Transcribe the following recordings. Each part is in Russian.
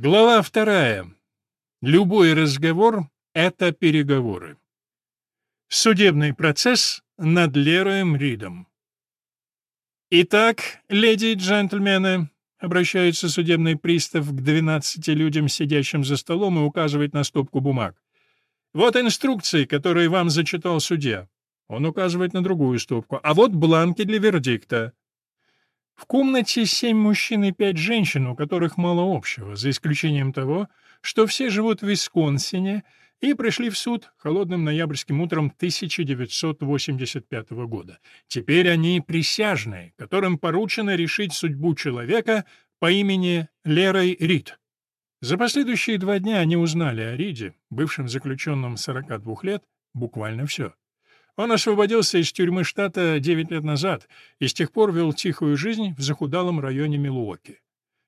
Глава вторая. Любой разговор — это переговоры. Судебный процесс над Лероем Ридом. «Итак, леди и джентльмены», — обращается судебный пристав к двенадцати людям, сидящим за столом, и указывает на стопку бумаг. «Вот инструкции, которые вам зачитал судья». Он указывает на другую стопку. «А вот бланки для вердикта». В комнате семь мужчин и пять женщин, у которых мало общего, за исключением того, что все живут в Висконсине и пришли в суд холодным ноябрьским утром 1985 года. Теперь они присяжные, которым поручено решить судьбу человека по имени Лерой Рид. За последующие два дня они узнали о Риде, бывшем заключенном 42 лет, буквально все. Он освободился из тюрьмы штата 9 лет назад и с тех пор вел тихую жизнь в захудалом районе Милуоки.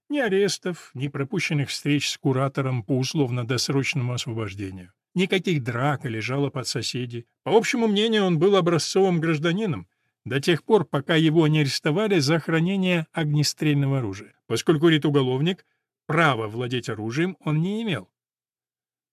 Ни арестов, ни пропущенных встреч с куратором по условно-досрочному освобождению. Никаких драк или жалоб от соседей. По общему мнению, он был образцовым гражданином, до тех пор, пока его не арестовали за хранение огнестрельного оружия. Поскольку Рит уголовник, права владеть оружием он не имел.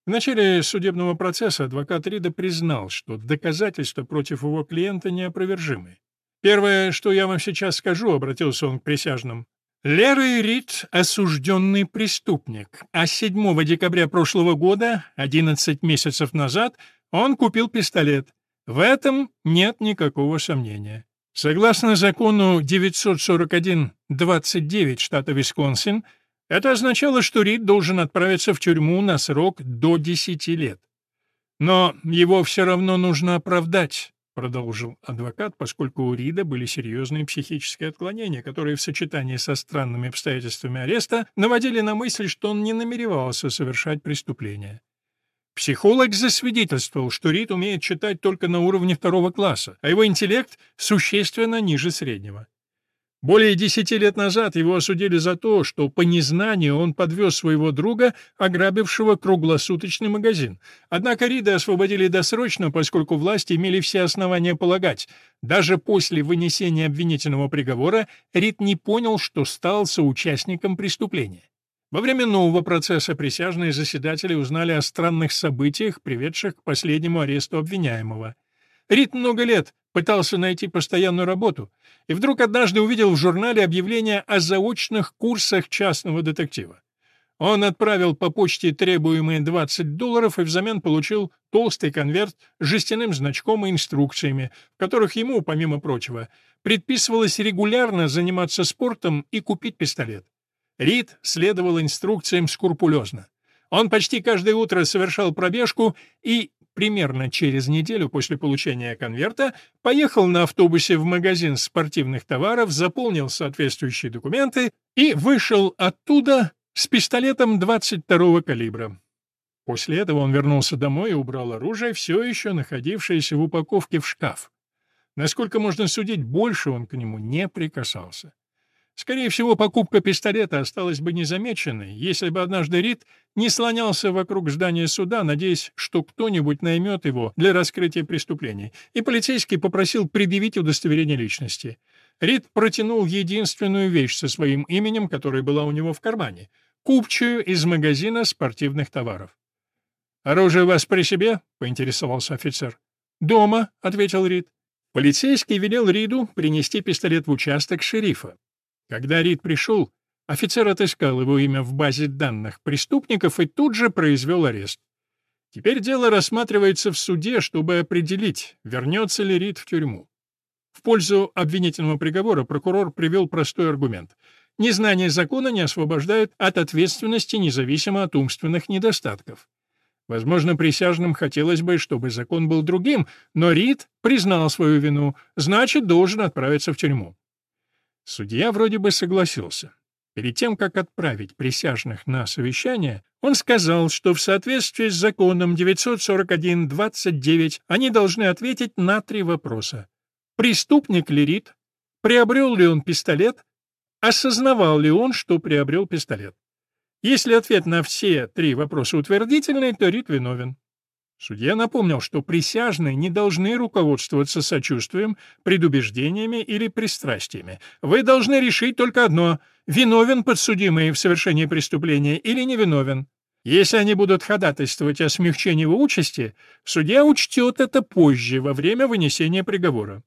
В начале судебного процесса адвокат Рида признал, что доказательства против его клиента неопровержимы. «Первое, что я вам сейчас скажу», — обратился он к присяжным. Лерой Рид — осужденный преступник, а 7 декабря прошлого года, 11 месяцев назад, он купил пистолет. В этом нет никакого сомнения. Согласно закону 941-29 штата Висконсин, это означало, что Рид должен отправиться в тюрьму на срок до 10 лет. Но его все равно нужно оправдать, продолжил адвокат, поскольку у Рида были серьезные психические отклонения, которые в сочетании со странными обстоятельствами ареста наводили на мысль, что он не намеревался совершать преступление. Психолог засвидетельствовал, что Рид умеет читать только на уровне второго класса, а его интеллект существенно ниже среднего. Более десяти лет назад его осудили за то, что по незнанию он подвез своего друга, ограбившего круглосуточный магазин. Однако Рида освободили досрочно, поскольку власти имели все основания полагать. Даже после вынесения обвинительного приговора Рид не понял, что стал соучастником преступления. Во время нового процесса присяжные заседатели узнали о странных событиях, приведших к последнему аресту обвиняемого. Рид много лет пытался найти постоянную работу, и вдруг однажды увидел в журнале объявление о заочных курсах частного детектива. Он отправил по почте требуемые 20 долларов и взамен получил толстый конверт с жестяным значком и инструкциями, в которых ему, помимо прочего, предписывалось регулярно заниматься спортом и купить пистолет. Рид следовал инструкциям скрупулезно. Он почти каждое утро совершал пробежку и примерно через неделю после получения конверта поехал на автобусе в магазин спортивных товаров, заполнил соответствующие документы и вышел оттуда с пистолетом 22-го калибра. После этого он вернулся домой и убрал оружие, все еще находившееся в упаковке в шкаф. Насколько можно судить, больше он к нему не прикасался. Скорее всего, покупка пистолета осталась бы незамеченной, если бы однажды Рид не слонялся вокруг здания суда, надеясь, что кто-нибудь наймет его для раскрытия преступлений, и полицейский попросил предъявить удостоверение личности. Рид протянул единственную вещь со своим именем, которая была у него в кармане — купчую из магазина спортивных товаров. «Оружие у вас при себе?» — поинтересовался офицер. «Дома», — ответил Рид. Полицейский велел Риду принести пистолет в участок шерифа. Когда Рид пришел, офицер отыскал его имя в базе данных преступников и тут же произвел арест. Теперь дело рассматривается в суде, чтобы определить, вернется ли Рид в тюрьму. В пользу обвинительного приговора прокурор привел простой аргумент. Незнание закона не освобождает от ответственности независимо от умственных недостатков. Возможно, присяжным хотелось бы, чтобы закон был другим, но Рид признал свою вину, значит, должен отправиться в тюрьму. Судья вроде бы согласился. Перед тем, как отправить присяжных на совещание, он сказал, что в соответствии с законом 941-29 они должны ответить на три вопроса. Преступник ли Рид? Приобрел ли он пистолет? Осознавал ли он, что приобрел пистолет? Если ответ на все три вопроса утвердительный, то Рид виновен. Судья напомнил, что присяжные не должны руководствоваться сочувствием, предубеждениями или пристрастиями. Вы должны решить только одно — виновен подсудимый в совершении преступления или невиновен. Если они будут ходатайствовать о смягчении его участи, судья учтет это позже, во время вынесения приговора.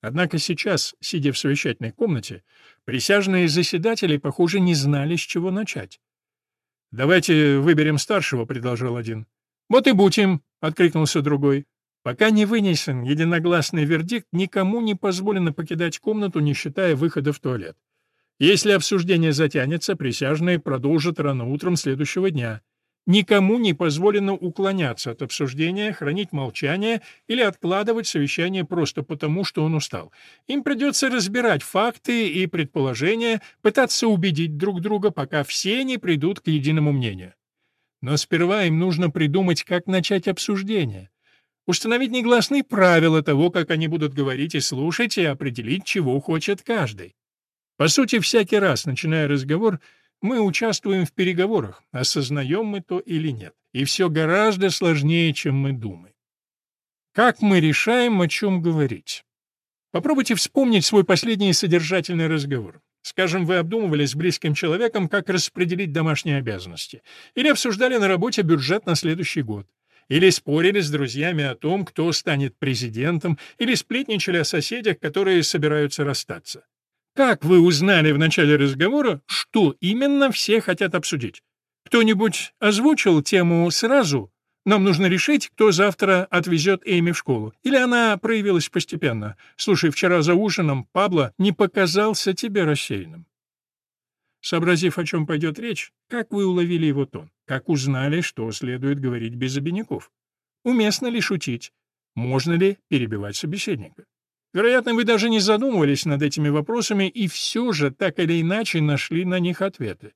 Однако сейчас, сидя в совещательной комнате, присяжные заседатели, похоже, не знали, с чего начать. «Давайте выберем старшего», — предложил один. «Вот и будем», — откликнулся другой. Пока не вынесен единогласный вердикт, никому не позволено покидать комнату, не считая выхода в туалет. Если обсуждение затянется, присяжные продолжат рано утром следующего дня. Никому не позволено уклоняться от обсуждения, хранить молчание или откладывать совещание просто потому, что он устал. Им придется разбирать факты и предположения, пытаться убедить друг друга, пока все не придут к единому мнению. Но сперва им нужно придумать, как начать обсуждение. Установить негласные правила того, как они будут говорить и слушать, и определить, чего хочет каждый. По сути, всякий раз, начиная разговор, мы участвуем в переговорах, осознаем мы то или нет. И все гораздо сложнее, чем мы думаем. Как мы решаем, о чем говорить? Попробуйте вспомнить свой последний содержательный разговор. Скажем, вы обдумывали с близким человеком, как распределить домашние обязанности, или обсуждали на работе бюджет на следующий год, или спорили с друзьями о том, кто станет президентом, или сплетничали о соседях, которые собираются расстаться. Как вы узнали в начале разговора, что именно все хотят обсудить? Кто-нибудь озвучил тему сразу, нам нужно решить, кто завтра отвезет Эми в школу. Или она проявилась постепенно. Слушай, вчера за ужином Пабло не показался тебе рассеянным. Сообразив, о чем пойдет речь, как вы уловили его тон? Как узнали, что следует говорить без обиняков? Уместно ли шутить? Можно ли перебивать собеседника? Вероятно, вы даже не задумывались над этими вопросами и все же так или иначе нашли на них ответы.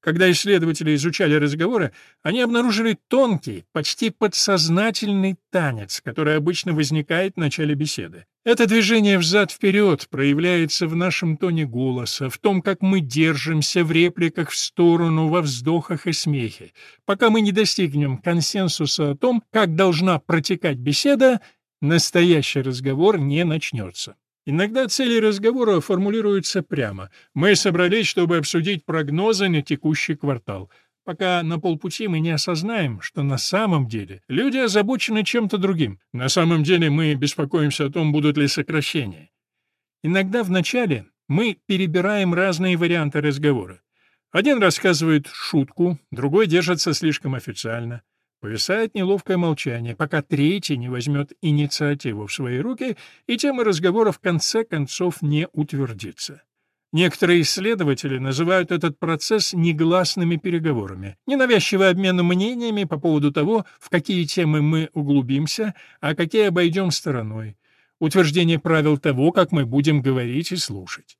Когда исследователи изучали разговоры, они обнаружили тонкий, почти подсознательный танец, который обычно возникает в начале беседы. Это движение взад-вперед проявляется в нашем тоне голоса, в том, как мы держимся в репликах в сторону, во вздохах и смехе. Пока мы не достигнем консенсуса о том, как должна протекать беседа, настоящий разговор не начнется. Иногда цели разговора формулируются прямо. Мы собрались, чтобы обсудить прогнозы на текущий квартал. Пока на полпути мы не осознаем, что на самом деле люди озабочены чем-то другим. На самом деле мы беспокоимся о том, будут ли сокращения. Иногда вначале мы перебираем разные варианты разговора. Один рассказывает шутку, другой держится слишком официально. Повисает неловкое молчание, пока третий не возьмет инициативу в свои руки, и тема разговора в конце концов не утвердится. Некоторые исследователи называют этот процесс негласными переговорами, ненавязчивый обмен мнениями по поводу того, в какие темы мы углубимся, а какие обойдем стороной, утверждение правил того, как мы будем говорить и слушать.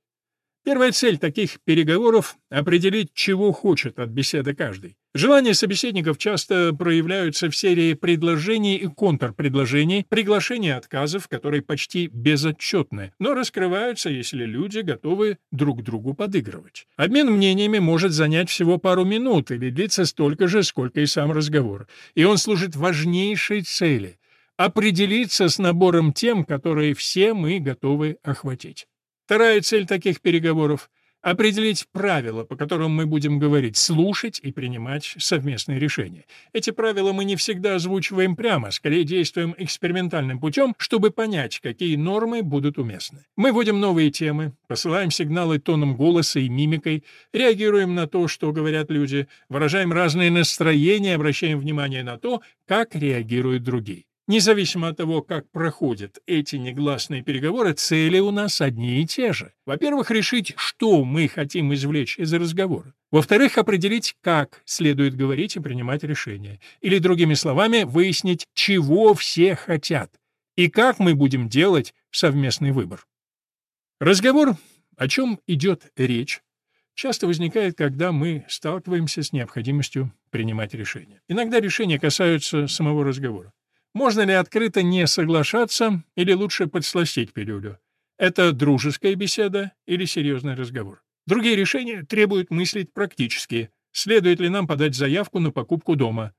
Первая цель таких переговоров — определить, чего хочет от беседы каждый. Желания собеседников часто проявляются в серии предложений и контрпредложений, приглашений отказов, которые почти безотчетны, но раскрываются, если люди готовы друг другу подыгрывать. Обмен мнениями может занять всего пару минут или длиться столько же, сколько и сам разговор, и он служит важнейшей цели — определиться с набором тем, которые все мы готовы охватить. Вторая цель таких переговоров — определить правила, по которым мы будем говорить, слушать и принимать совместные решения. Эти правила мы не всегда озвучиваем прямо, скорее действуем экспериментальным путем, чтобы понять, какие нормы будут уместны. Мы вводим новые темы, посылаем сигналы тоном голоса и мимикой, реагируем на то, что говорят люди, выражаем разные настроения, обращаем внимание на то, как реагируют другие. Независимо от того, как проходят эти негласные переговоры, цели у нас одни и те же. Во-первых, решить, что мы хотим извлечь из разговора. Во-вторых, определить, как следует говорить и принимать решения. Или, другими словами, выяснить, чего все хотят и как мы будем делать совместный выбор. Разговор, о чем идет речь, часто возникает, когда мы сталкиваемся с необходимостью принимать решения. Иногда решения касаются самого разговора. Можно ли открыто не соглашаться или лучше подсластить пилюлю? Это дружеская беседа или серьезный разговор? Другие решения требуют мыслить практически. Следует ли нам подать заявку на покупку дома?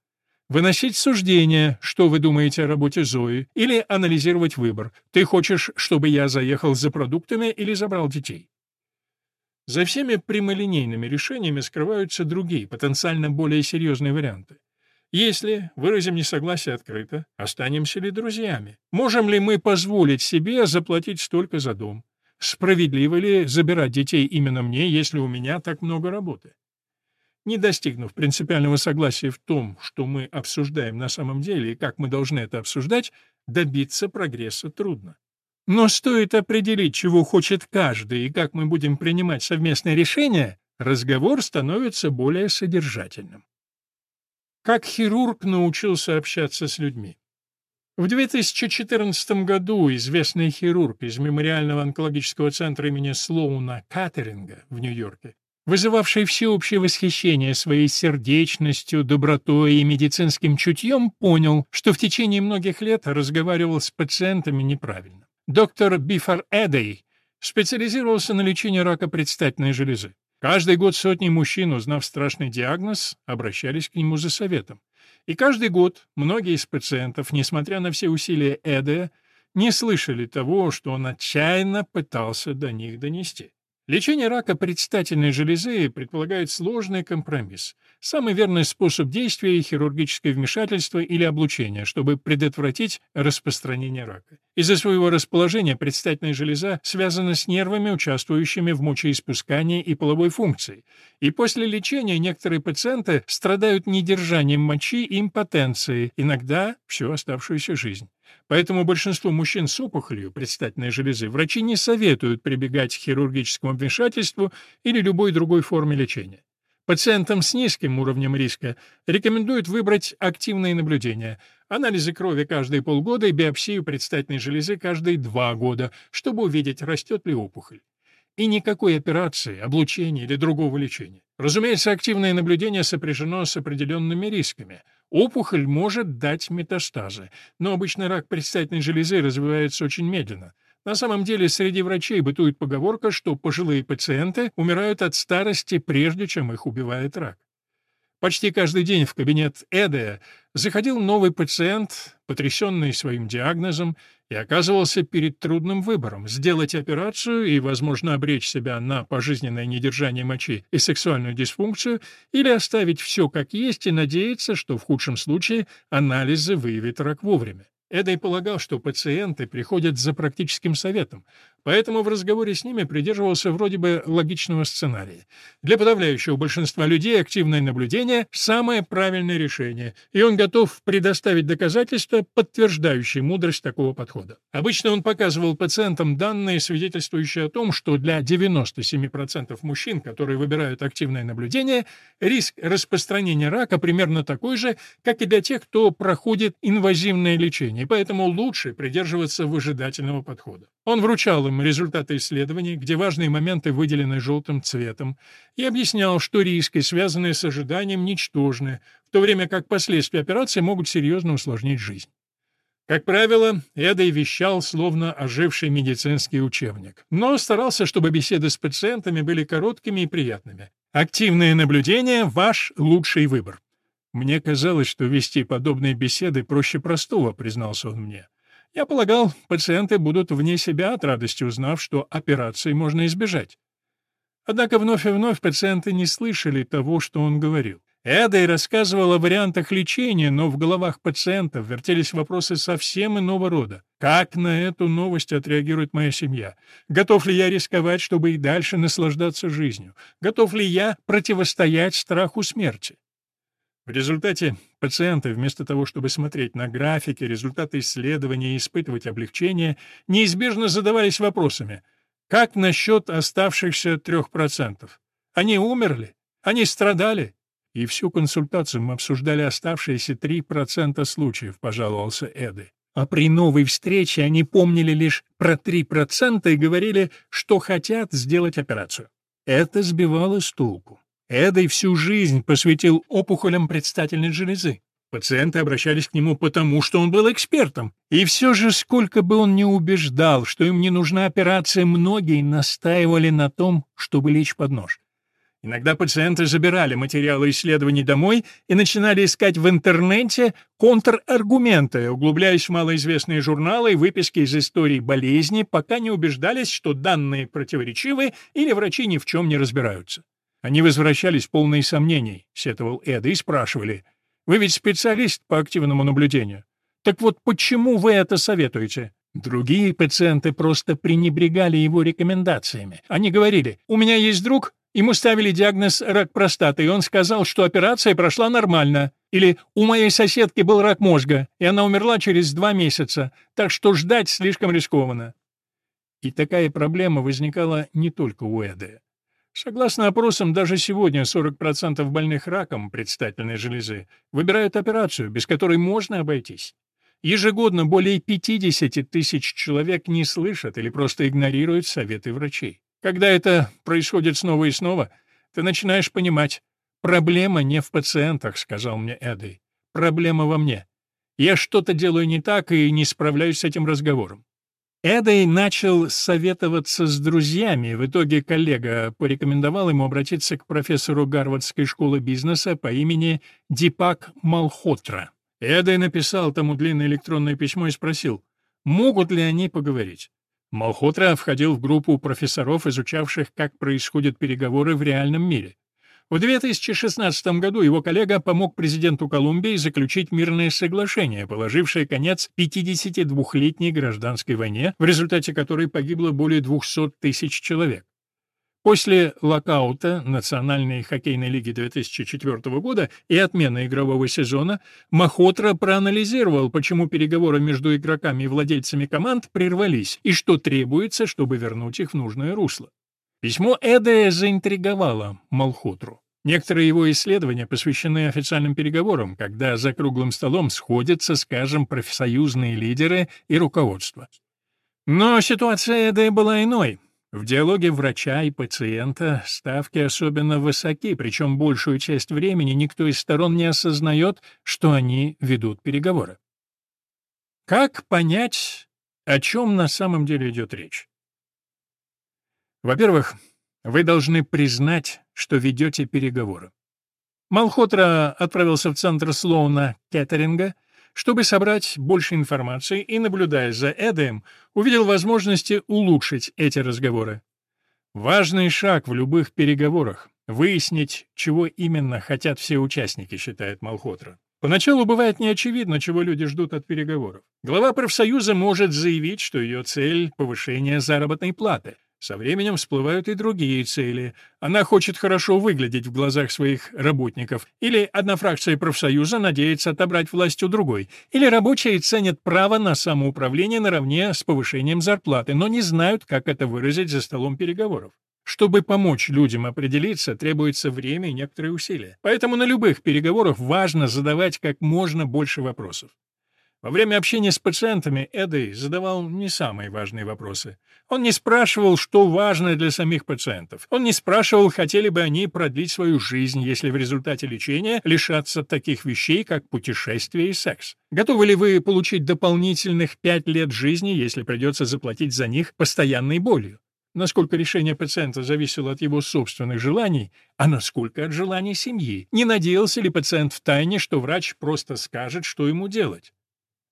выносить суждения, что вы думаете о работе Зои, или анализировать выбор. Ты хочешь, чтобы я заехал за продуктами или забрал детей? За всеми прямолинейными решениями скрываются другие, потенциально более серьезные варианты. Если выразим несогласие открыто, останемся ли друзьями? Можем ли мы позволить себе заплатить столько за дом? Справедливо ли забирать детей именно мне, если у меня так много работы? Не достигнув принципиального согласия в том, что мы обсуждаем на самом деле и как мы должны это обсуждать, добиться прогресса трудно. Но стоит определить, чего хочет каждый и как мы будем принимать совместные решения, разговор становится более содержательным. Как хирург научился общаться с людьми? В 2014 году известный хирург из Мемориального онкологического центра имени Слоуна Каттеринга в Нью-Йорке, вызывавший всеобщее восхищение своей сердечностью, добротой и медицинским чутьем, понял, что в течение многих лет разговаривал с пациентами неправильно. Доктор Бифар Эдей специализировался на лечении рака предстательной железы. Каждый год сотни мужчин, узнав страшный диагноз, обращались к нему за советом. И каждый год многие из пациентов, несмотря на все усилия Эда, не слышали того, что он отчаянно пытался до них донести. Лечение рака предстательной железы предполагает сложный компромисс. Самый верный способ действия – хирургическое вмешательство или облучение, чтобы предотвратить распространение рака. Из-за своего расположения предстательная железа связана с нервами, участвующими в мочеиспускании и половой функции. И после лечения некоторые пациенты страдают недержанием мочи и импотенцией, иногда всю оставшуюся жизнь. Поэтому большинству мужчин с опухолью предстательной железы врачи не советуют прибегать к хирургическому вмешательству или любой другой форме лечения. Пациентам с низким уровнем риска рекомендуют выбрать активные наблюдения, анализы крови каждые полгода и биопсию предстательной железы каждые два года, чтобы увидеть, растет ли опухоль. И никакой операции, облучения или другого лечения. Разумеется, активное наблюдение сопряжено с определенными рисками – Опухоль может дать метастазы, но обычно рак предстательной железы развивается очень медленно. На самом деле среди врачей бытует поговорка, что пожилые пациенты умирают от старости, прежде чем их убивает рак. Почти каждый день в кабинет Эдея заходил новый пациент, потрясенный своим диагнозом, и оказывался перед трудным выбором – сделать операцию и, возможно, обречь себя на пожизненное недержание мочи и сексуальную дисфункцию, или оставить все как есть и надеяться, что в худшем случае анализы выявят рак вовремя. Эдой полагал, что пациенты приходят за практическим советом, поэтому в разговоре с ними придерживался вроде бы логичного сценария. Для подавляющего большинства людей активное наблюдение – самое правильное решение, и он готов предоставить доказательства, подтверждающие мудрость такого подхода. Обычно он показывал пациентам данные, свидетельствующие о том, что для 97% мужчин, которые выбирают активное наблюдение, риск распространения рака примерно такой же, как и для тех, кто проходит инвазивное лечение поэтому лучше придерживаться выжидательного подхода. Он вручал им результаты исследований, где важные моменты выделены желтым цветом, и объяснял, что риски, связанные с ожиданием, ничтожны, в то время как последствия операции могут серьезно усложнить жизнь. Как правило, Эдой вещал, словно оживший медицинский учебник, но старался, чтобы беседы с пациентами были короткими и приятными. Активное наблюдение — ваш лучший выбор. Мне казалось, что вести подобные беседы проще простого, признался он мне. Я полагал, пациенты будут вне себя от радости, узнав, что операции можно избежать. Однако вновь и вновь пациенты не слышали того, что он говорил. Эдой рассказывал о вариантах лечения, но в головах пациентов вертелись вопросы совсем иного рода. Как на эту новость отреагирует моя семья? Готов ли я рисковать, чтобы и дальше наслаждаться жизнью? Готов ли я противостоять страху смерти? В результате пациенты, вместо того, чтобы смотреть на графики, результаты исследования и испытывать облегчение, неизбежно задавались вопросами «Как насчет оставшихся трех процентов? Они умерли? Они страдали?» И всю консультацию мы обсуждали оставшиеся три процента случаев, пожаловался Эды. А при новой встрече они помнили лишь про три процента и говорили, что хотят сделать операцию. Это сбивало с толку. Эдой всю жизнь посвятил опухолям предстательной железы. Пациенты обращались к нему потому, что он был экспертом. И все же, сколько бы он ни убеждал, что им не нужна операция, многие настаивали на том, чтобы лечь под нож. Иногда пациенты забирали материалы исследований домой и начинали искать в интернете контраргументы, углубляясь в малоизвестные журналы и выписки из истории болезни, пока не убеждались, что данные противоречивы или врачи ни в чем не разбираются. Они возвращались полные сомнений, сетовал Эда, и спрашивали, «Вы ведь специалист по активному наблюдению. Так вот почему вы это советуете?» Другие пациенты просто пренебрегали его рекомендациями. Они говорили, «У меня есть друг, Ему ставили диагноз рак простаты, и он сказал, что операция прошла нормально. Или «У моей соседки был рак мозга, и она умерла через два месяца, так что ждать слишком рискованно». И такая проблема возникала не только у Эды. Согласно опросам, даже сегодня 40% больных раком предстательной железы выбирают операцию, без которой можно обойтись. Ежегодно более 50 тысяч человек не слышат или просто игнорируют советы врачей. Когда это происходит снова и снова, ты начинаешь понимать, проблема не в пациентах, сказал мне Эдди. Проблема во мне. Я что-то делаю не так и не справляюсь с этим разговором. Эдой начал советоваться с друзьями. В итоге коллега порекомендовал ему обратиться к профессору Гарвардской школы бизнеса по имени Дипак Малхотра. Эдой написал тому длинное электронное письмо и спросил, могут ли они поговорить. Малхотра входил в группу профессоров, изучавших, как происходят переговоры в реальном мире. В 2016 году его коллега помог президенту Колумбии заключить мирное соглашение, положившее конец 52-летней гражданской войне, в результате которой погибло более 200 тысяч человек. После локаута Национальной хоккейной лиги 2004 года и отмены игрового сезона Махотра проанализировал, почему переговоры между игроками и владельцами команд прервались и что требуется, чтобы вернуть их в нужное русло. Письмо Эде заинтриговало Малхотру. Некоторые его исследования посвящены официальным переговорам, когда за круглым столом сходятся, скажем, профсоюзные лидеры и руководство. Но ситуация Эде была иной. В диалоге врача и пациента ставки особенно высоки, причем большую часть времени никто из сторон не осознает, что они ведут переговоры. Как понять, о чем на самом деле идет речь? Во-первых, вы должны признать, что ведете переговоры. Малхотра отправился в центр Слоуна Кеттеринга — чтобы собрать больше информации и, наблюдая за Эдем, увидел возможности улучшить эти разговоры. Важный шаг в любых переговорах — выяснить, чего именно хотят все участники, считает Малхотра. Поначалу бывает неочевидно, чего люди ждут от переговоров. Глава профсоюза может заявить, что ее цель — повышение заработной платы. Со временем всплывают и другие цели. Она хочет хорошо выглядеть в глазах своих работников. Или одна фракция профсоюза надеется отобрать власть у другой. Или рабочие ценят право на самоуправление наравне с повышением зарплаты, но не знают, как это выразить за столом переговоров. Чтобы помочь людям определиться, требуется время и некоторые усилия. Поэтому на любых переговорах важно задавать как можно больше вопросов. Во время общения с пациентами Эдой задавал не самые важные вопросы. Он не спрашивал, что важно для самих пациентов. Он не спрашивал, хотели бы они продлить свою жизнь, если в результате лечения лишатся таких вещей, как путешествие и секс. Готовы ли вы получить дополнительных пять лет жизни, если придется заплатить за них постоянной болью? Насколько решение пациента зависело от его собственных желаний, а насколько от желаний семьи? Не надеялся ли пациент в тайне, что врач просто скажет, что ему делать?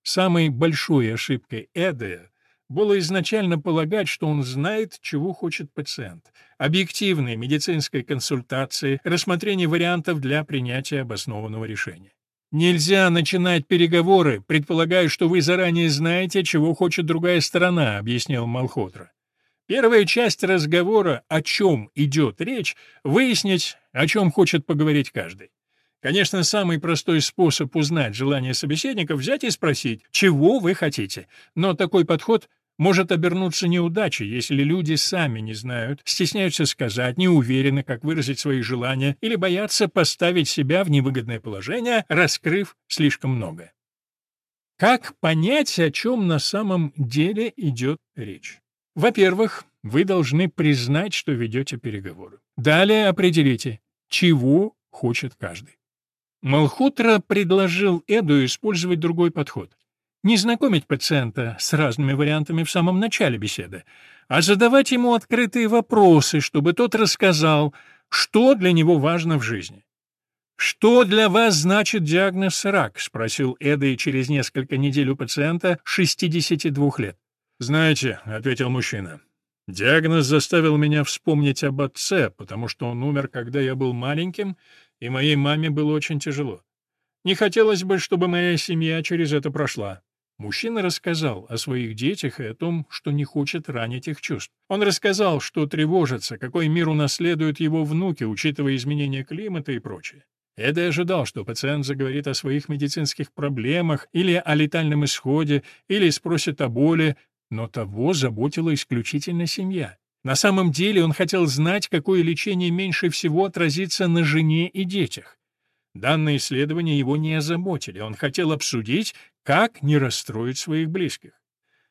Самой большой ошибкой Эда было изначально полагать, что он знает, чего хочет пациент. Объективные медицинской консультации, рассмотрение вариантов для принятия обоснованного решения. Нельзя начинать переговоры, предполагая, что вы заранее знаете, чего хочет другая сторона, объяснил Малхотра. Первая часть разговора, о чем идет речь, выяснить, о чем хочет поговорить каждый. Конечно, самый простой способ узнать желание собеседника — взять и спросить, чего вы хотите. Но такой подход может обернуться неудачей, если люди сами не знают, стесняются сказать, не уверены, как выразить свои желания, или боятся поставить себя в невыгодное положение, раскрыв слишком много. Как понять, о чем на самом деле идет речь? Во-первых, вы должны признать, что ведете переговоры. Далее определите, чего хочет каждый. Малхутра предложил Эду использовать другой подход. Не знакомить пациента с разными вариантами в самом начале беседы, а задавать ему открытые вопросы, чтобы тот рассказал, что для него важно в жизни. «Что для вас значит диагноз рак?» — спросил Эдой через несколько недель у пациента 62 лет. «Знаете», — ответил мужчина, — «диагноз заставил меня вспомнить об отце, потому что он умер, когда я был маленьким, и моей маме было очень тяжело. Не хотелось бы, чтобы моя семья через это прошла. Мужчина рассказал о своих детях и о том, что не хочет ранить их чувств. Он рассказал, что тревожится, какой мир унаследуют его внуки, учитывая изменения климата и прочее. Эдди ожидал, что пациент заговорит о своих медицинских проблемах или о летальном исходе, или спросит о боли, но того заботила исключительно семья. На самом деле он хотел знать, какое лечение меньше всего отразится на жене и детях. Данные исследования его не озаботили, он хотел обсудить, как не расстроить своих близких.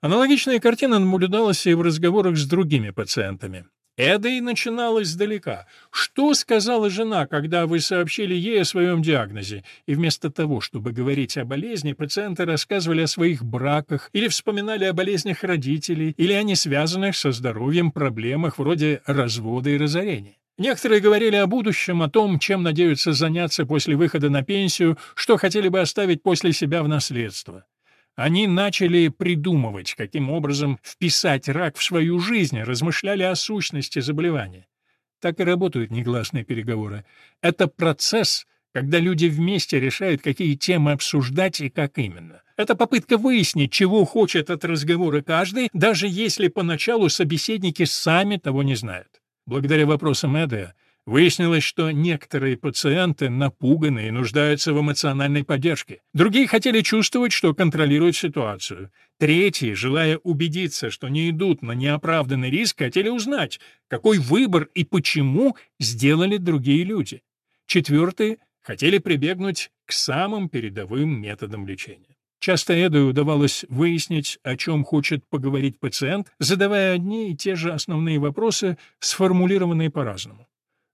Аналогичная картина наблюдалась и в разговорах с другими пациентами. Это и начиналось издалека. Что сказала жена, когда вы сообщили ей о своем диагнозе? И вместо того, чтобы говорить о болезни, пациенты рассказывали о своих браках или вспоминали о болезнях родителей или о несвязанных со здоровьем проблемах вроде развода и разорения. Некоторые говорили о будущем, о том, чем надеются заняться после выхода на пенсию, что хотели бы оставить после себя в наследство. Они начали придумывать, каким образом вписать рак в свою жизнь, размышляли о сущности заболевания. Так и работают негласные переговоры. Это процесс, когда люди вместе решают, какие темы обсуждать и как именно. Это попытка выяснить, чего хочет от разговора каждый, даже если поначалу собеседники сами того не знают. Благодаря вопросам Эда выяснилось, что некоторые пациенты напуганы и нуждаются в эмоциональной поддержке. Другие хотели чувствовать, что контролируют ситуацию. Третьи, желая убедиться, что не идут на неоправданный риск, хотели узнать, какой выбор и почему сделали другие люди. Четвертые хотели прибегнуть к самым передовым методам лечения. Часто Эду удавалось выяснить, о чем хочет поговорить пациент, задавая одни и те же основные вопросы, сформулированные по-разному.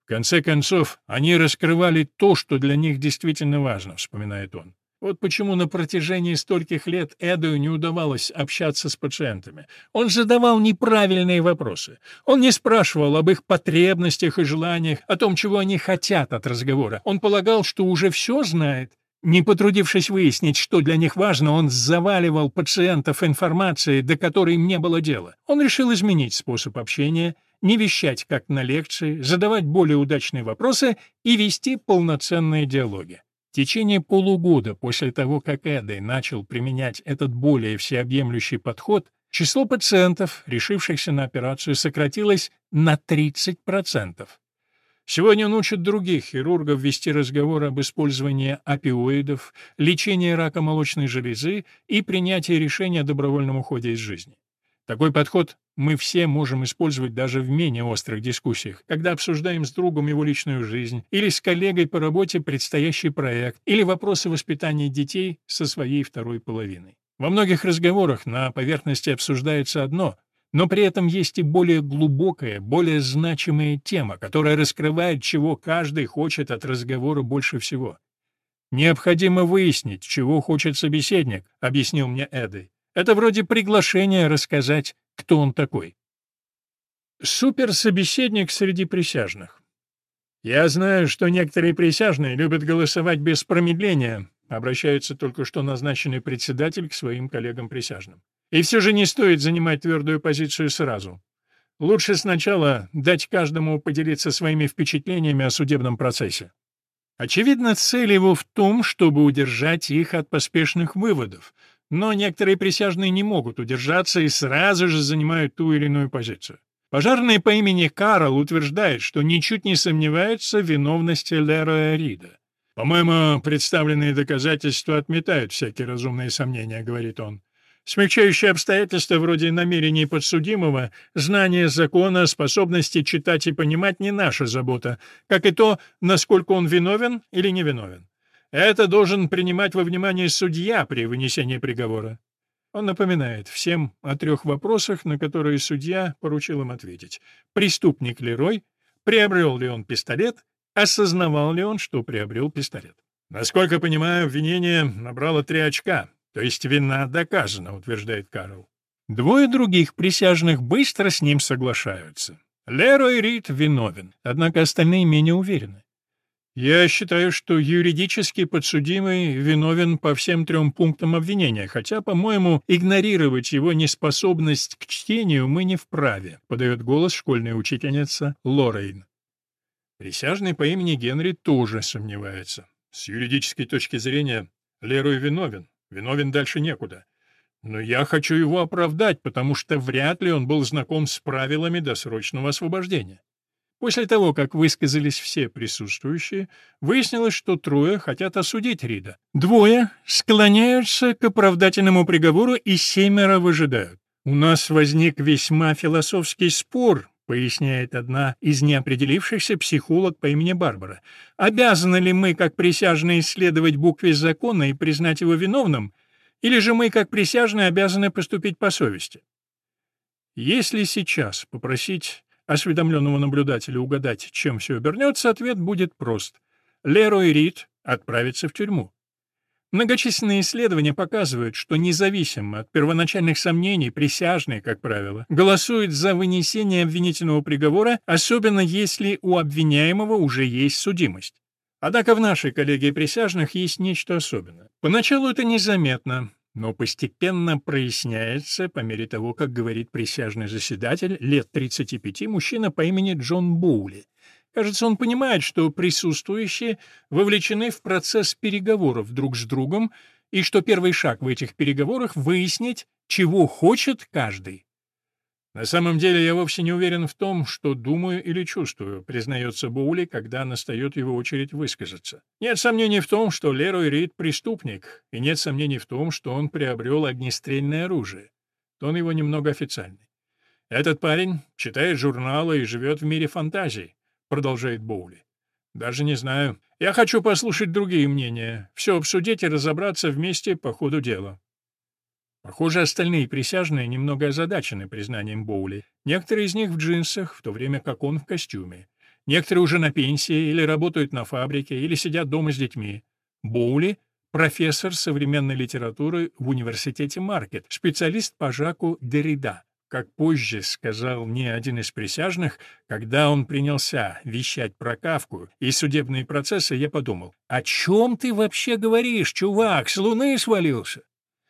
В конце концов, они раскрывали то, что для них действительно важно, вспоминает он. Вот почему на протяжении стольких лет Эду не удавалось общаться с пациентами. Он задавал неправильные вопросы. Он не спрашивал об их потребностях и желаниях, о том, чего они хотят от разговора. Он полагал, что уже все знает, не потрудившись выяснить, что для них важно, он заваливал пациентов информацией, до которой им не было дела. Он решил изменить способ общения, не вещать как на лекции, задавать более удачные вопросы и вести полноценные диалоги. В течение полугода после того, как Эдой начал применять этот более всеобъемлющий подход, число пациентов, решившихся на операцию, сократилось на 30%. Сегодня он учит других хирургов вести разговор об использовании опиоидов, лечении рака молочной железы и принятии решения о добровольном уходе из жизни. Такой подход мы все можем использовать даже в менее острых дискуссиях, когда обсуждаем с другом его личную жизнь, или с коллегой по работе предстоящий проект, или вопросы воспитания детей со своей второй половиной. Во многих разговорах на поверхности обсуждается одно, но при этом есть и более глубокая, более значимая тема, которая раскрывает, чего каждый хочет от разговора больше всего. «Необходимо выяснить, чего хочет собеседник», — объяснил мне Эдой. «Это вроде приглашения рассказать, кто он такой». Суперсобеседник среди присяжных. «Я знаю, что некоторые присяжные любят голосовать без промедления», обращается только что назначенный председатель к своим коллегам-присяжным. И все же не стоит занимать твердую позицию сразу. Лучше сначала дать каждому поделиться своими впечатлениями о судебном процессе. Очевидно, цель его в том, чтобы удержать их от поспешных выводов, но некоторые присяжные не могут удержаться и сразу же занимают ту или иную позицию. Пожарный по имени Карл утверждает, что ничуть не сомневается в виновности Лероя Рида. «По-моему, представленные доказательства отметают всякие разумные сомнения», — говорит он. Смягчающие обстоятельства вроде намерений подсудимого, знания закона, способности читать и понимать не наша забота, как и то, насколько он виновен или невиновен. Это должен принимать во внимание судья при вынесении приговора. Он напоминает всем о трех вопросах, на которые судья поручил им ответить. Преступник ли Рой? Приобрел ли он пистолет? Осознавал ли он, что приобрел пистолет? Насколько понимаю, обвинение набрало три очка. То есть вина доказана, утверждает Карл. Двое других присяжных быстро с ним соглашаются. Лерой Рид виновен, однако остальные менее уверены. Я считаю, что юридически подсудимый виновен по всем трем пунктам обвинения, хотя, по-моему, игнорировать его неспособность к чтению мы не вправе, подает голос школьная учительница Лорейн. Присяжный по имени Генри тоже сомневается. С юридической точки зрения Лерой виновен. Виновен дальше некуда. Но я хочу его оправдать, потому что вряд ли он был знаком с правилами досрочного освобождения. После того, как высказались все присутствующие, выяснилось, что трое хотят осудить Рида. Двое склоняются к оправдательному приговору и семеро выжидают. «У нас возник весьма философский спор», — поясняет одна из неопределившихся психолог по имени Барбара. «Обязаны ли мы, как присяжные, исследовать букве закона и признать его виновным, или же мы, как присяжные, обязаны поступить по совести?» Если сейчас попросить осведомленного наблюдателя угадать, чем все обернется, ответ будет прост. Лерой Рид отправится в тюрьму. Многочисленные исследования показывают, что независимо от первоначальных сомнений, присяжные, как правило, голосуют за вынесение обвинительного приговора, особенно если у обвиняемого уже есть судимость. Однако в нашей коллегии присяжных есть нечто особенное. Поначалу это незаметно, но постепенно проясняется, по мере того, как говорит присяжный заседатель, лет 35, мужчина по имени Джон Боули. Кажется, он понимает, что присутствующие вовлечены в процесс переговоров друг с другом, и что первый шаг в этих переговорах — выяснить, чего хочет каждый. «На самом деле я вовсе не уверен в том, что думаю или чувствую», признается Боули, когда настает его очередь высказаться. «Нет сомнений в том, что Лерой Рид — преступник, и нет сомнений в том, что он приобрел огнестрельное оружие. Тон его немного официальный. «Этот парень читает журналы и живет в мире фантазий», — продолжает Боули. «Даже не знаю. Я хочу послушать другие мнения, все обсудить и разобраться вместе по ходу дела». Похоже, остальные присяжные немного озадачены признанием Боули. Некоторые из них в джинсах, в то время как он в костюме. Некоторые уже на пенсии или работают на фабрике, или сидят дома с детьми. Боули — профессор современной литературы в университете Маркет, специалист по Жаку Деррида. Как позже сказал мне один из присяжных, когда он принялся вещать про Кавку и судебные процессы, я подумал, «О чем ты вообще говоришь, чувак, с луны свалился?»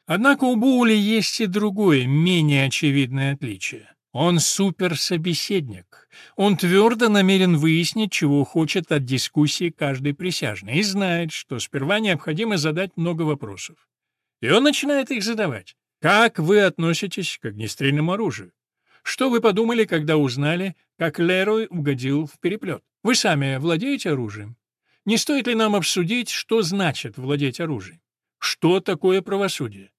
Однако у Боули есть и другое, менее очевидное отличие. Он суперсобеседник. Он твердо намерен выяснить, чего хочет от дискуссии каждый присяжный, и знает, что сперва необходимо задать много вопросов. И он начинает их задавать. Как вы относитесь к огнестрельному оружию? Что вы подумали, когда узнали, как Лерой угодил в переплет? Вы сами владеете оружием? Не стоит ли нам обсудить, что значит владеть оружием? Что такое правосудие?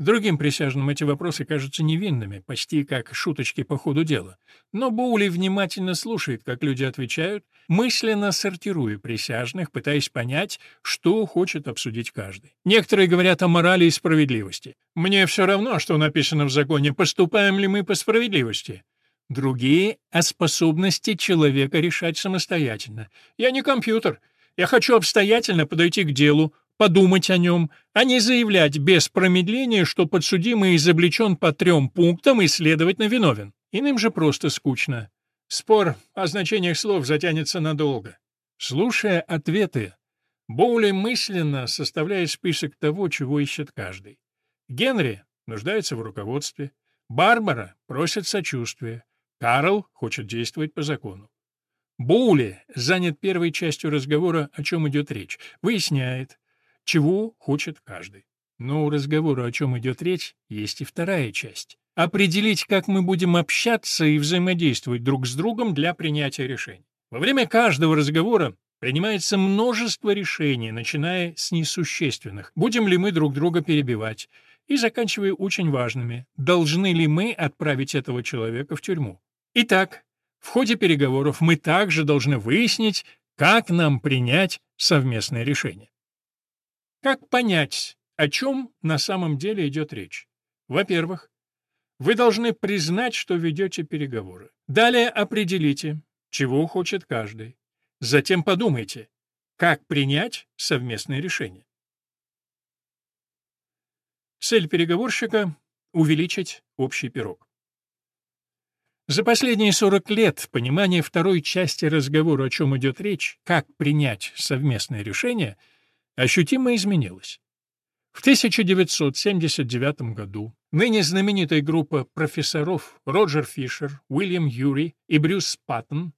Другим присяжным эти вопросы кажутся невинными, почти как шуточки по ходу дела. Но Боули внимательно слушает, как люди отвечают, мысленно сортируя присяжных, пытаясь понять, что хочет обсудить каждый. Некоторые говорят о морали и справедливости. «Мне все равно, что написано в законе, поступаем ли мы по справедливости». Другие — о способности человека решать самостоятельно. «Я не компьютер. Я хочу обстоятельно подойти к делу, подумать о нем, а не заявлять без промедления, что подсудимый изобличен по трем пунктам и, следовательно, виновен. Иным же просто скучно. Спор о значениях слов затянется надолго. Слушая ответы, Боули мысленно составляет список того, чего ищет каждый. Генри нуждается в руководстве, Барбара просит сочувствия, Карл хочет действовать по закону. Боули занят первой частью разговора, о чем идет речь, выясняет, чего хочет каждый. Но у разговора, о чем идет речь, есть и вторая часть. Определить, как мы будем общаться и взаимодействовать друг с другом для принятия решений. Во время каждого разговора принимается множество решений, начиная с несущественных. Будем ли мы друг друга перебивать? И заканчивая очень важными. Должны ли мы отправить этого человека в тюрьму? Итак, в ходе переговоров мы также должны выяснить, как нам принять совместное решение. Как понять, о чем на самом деле идет речь? Во-первых, вы должны признать, что ведете переговоры. Далее определите, чего хочет каждый. Затем подумайте, как принять совместное решение. Цель переговорщика — увеличить общий пирог. За последние 40 лет понимание второй части разговора, о чем идет речь, как принять совместное решение, ощутимо изменилось. В 1979 году ныне знаменитая группа профессоров Роджер Фишер, Уильям Юри и Брюс Паттон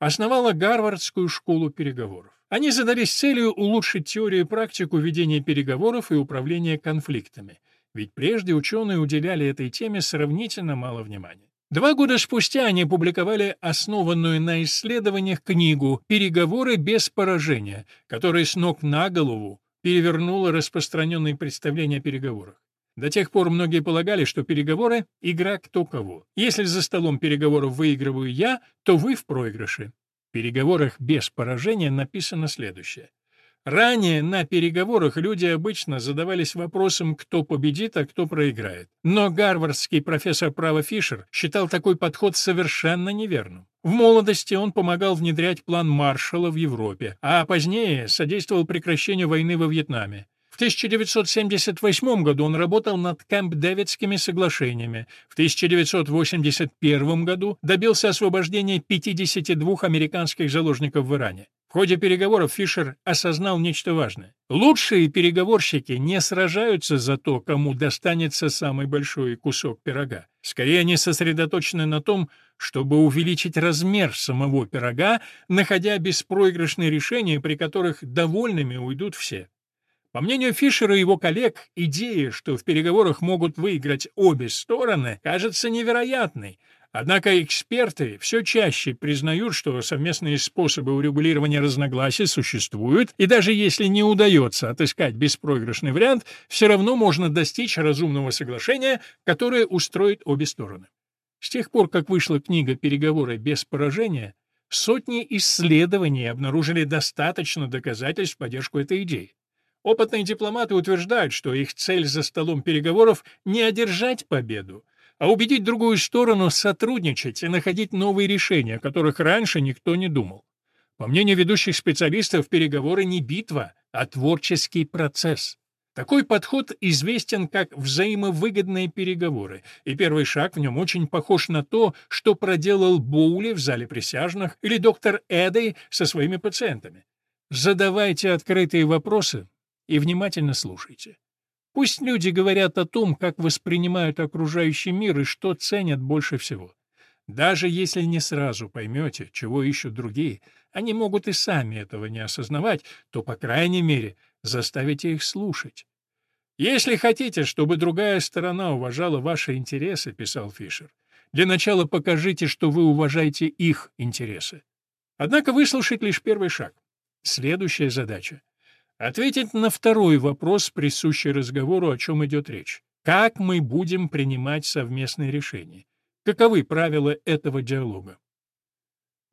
основала Гарвардскую школу переговоров. Они задались целью улучшить теорию и практику ведения переговоров и управления конфликтами, ведь прежде ученые уделяли этой теме сравнительно мало внимания. Два года спустя они публиковали основанную на исследованиях книгу «Переговоры без поражения», которая с ног на голову перевернула распространенные представления о переговорах. До тех пор многие полагали, что переговоры — игра кто кого. Если за столом переговоров выигрываю я, то вы в проигрыше. В переговорах без поражения написано следующее. Ранее на переговорах люди обычно задавались вопросом, кто победит, а кто проиграет. Но гарвардский профессор права Фишер считал такой подход совершенно неверным. В молодости он помогал внедрять план Маршалла в Европе, а позднее содействовал прекращению войны во Вьетнаме. В 1978 году он работал над Кэмп-Дэвидскими соглашениями. В 1981 году добился освобождения 52 американских заложников в Иране. В ходе переговоров Фишер осознал нечто важное. Лучшие переговорщики не сражаются за то, кому достанется самый большой кусок пирога. Скорее, они сосредоточены на том, чтобы увеличить размер самого пирога, находя беспроигрышные решения, при которых довольными уйдут все. По мнению Фишера и его коллег, идея, что в переговорах могут выиграть обе стороны, кажется невероятной. Однако эксперты все чаще признают, что совместные способы урегулирования разногласий существуют, и даже если не удается отыскать беспроигрышный вариант, все равно можно достичь разумного соглашения, которое устроит обе стороны. С тех пор, как вышла книга «Переговоры без поражения», сотни исследований обнаружили достаточно доказательств в поддержку этой идеи. Опытные дипломаты утверждают, что их цель за столом переговоров не одержать победу, а убедить другую сторону сотрудничать и находить новые решения, о которых раньше никто не думал. По мнению ведущих специалистов, переговоры не битва, а творческий процесс. Такой подход известен как взаимовыгодные переговоры, и первый шаг в нем очень похож на то, что проделал Боули в зале присяжных или доктор Эдей со своими пациентами. Задавайте открытые вопросы, и внимательно слушайте. Пусть люди говорят о том, как воспринимают окружающий мир и что ценят больше всего. Даже если не сразу поймете, чего ищут другие, они могут и сами этого не осознавать, то, по крайней мере, заставите их слушать. «Если хотите, чтобы другая сторона уважала ваши интересы», — писал Фишер, «для начала покажите, что вы уважаете их интересы». Однако выслушать лишь первый шаг. Следующая задача Ответить на второй вопрос, присущий разговору, о чем идет речь. Как мы будем принимать совместные решения? Каковы правила этого диалога?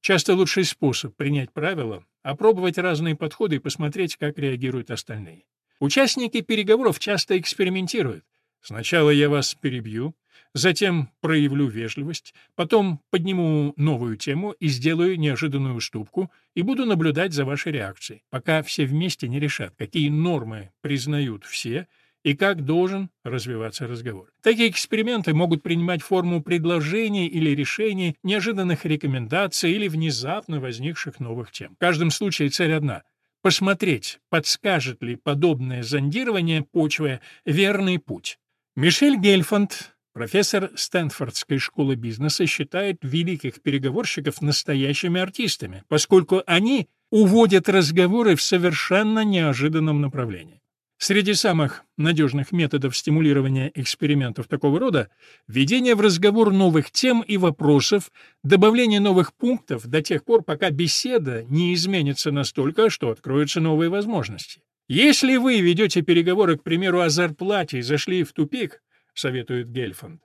Часто лучший способ принять правила — опробовать разные подходы и посмотреть, как реагируют остальные. Участники переговоров часто экспериментируют. Сначала я вас перебью, затем проявлю вежливость, потом подниму новую тему и сделаю неожиданную уступку, и буду наблюдать за вашей реакцией, пока все вместе не решат, какие нормы признают все и как должен развиваться разговор. Такие эксперименты могут принимать форму предложений или решений, неожиданных рекомендаций или внезапно возникших новых тем. В каждом случае цель одна — посмотреть, подскажет ли подобное зондирование почвы верный путь. Мишель Гельфанд, профессор Стэнфордской школы бизнеса, считает великих переговорщиков настоящими артистами, поскольку они уводят разговоры в совершенно неожиданном направлении. Среди самых надежных методов стимулирования экспериментов такого рода — введение в разговор новых тем и вопросов, добавление новых пунктов до тех пор, пока беседа не изменится настолько, что откроются новые возможности. Если вы ведете переговоры, к примеру, о зарплате и зашли в тупик, советует Гельфанд,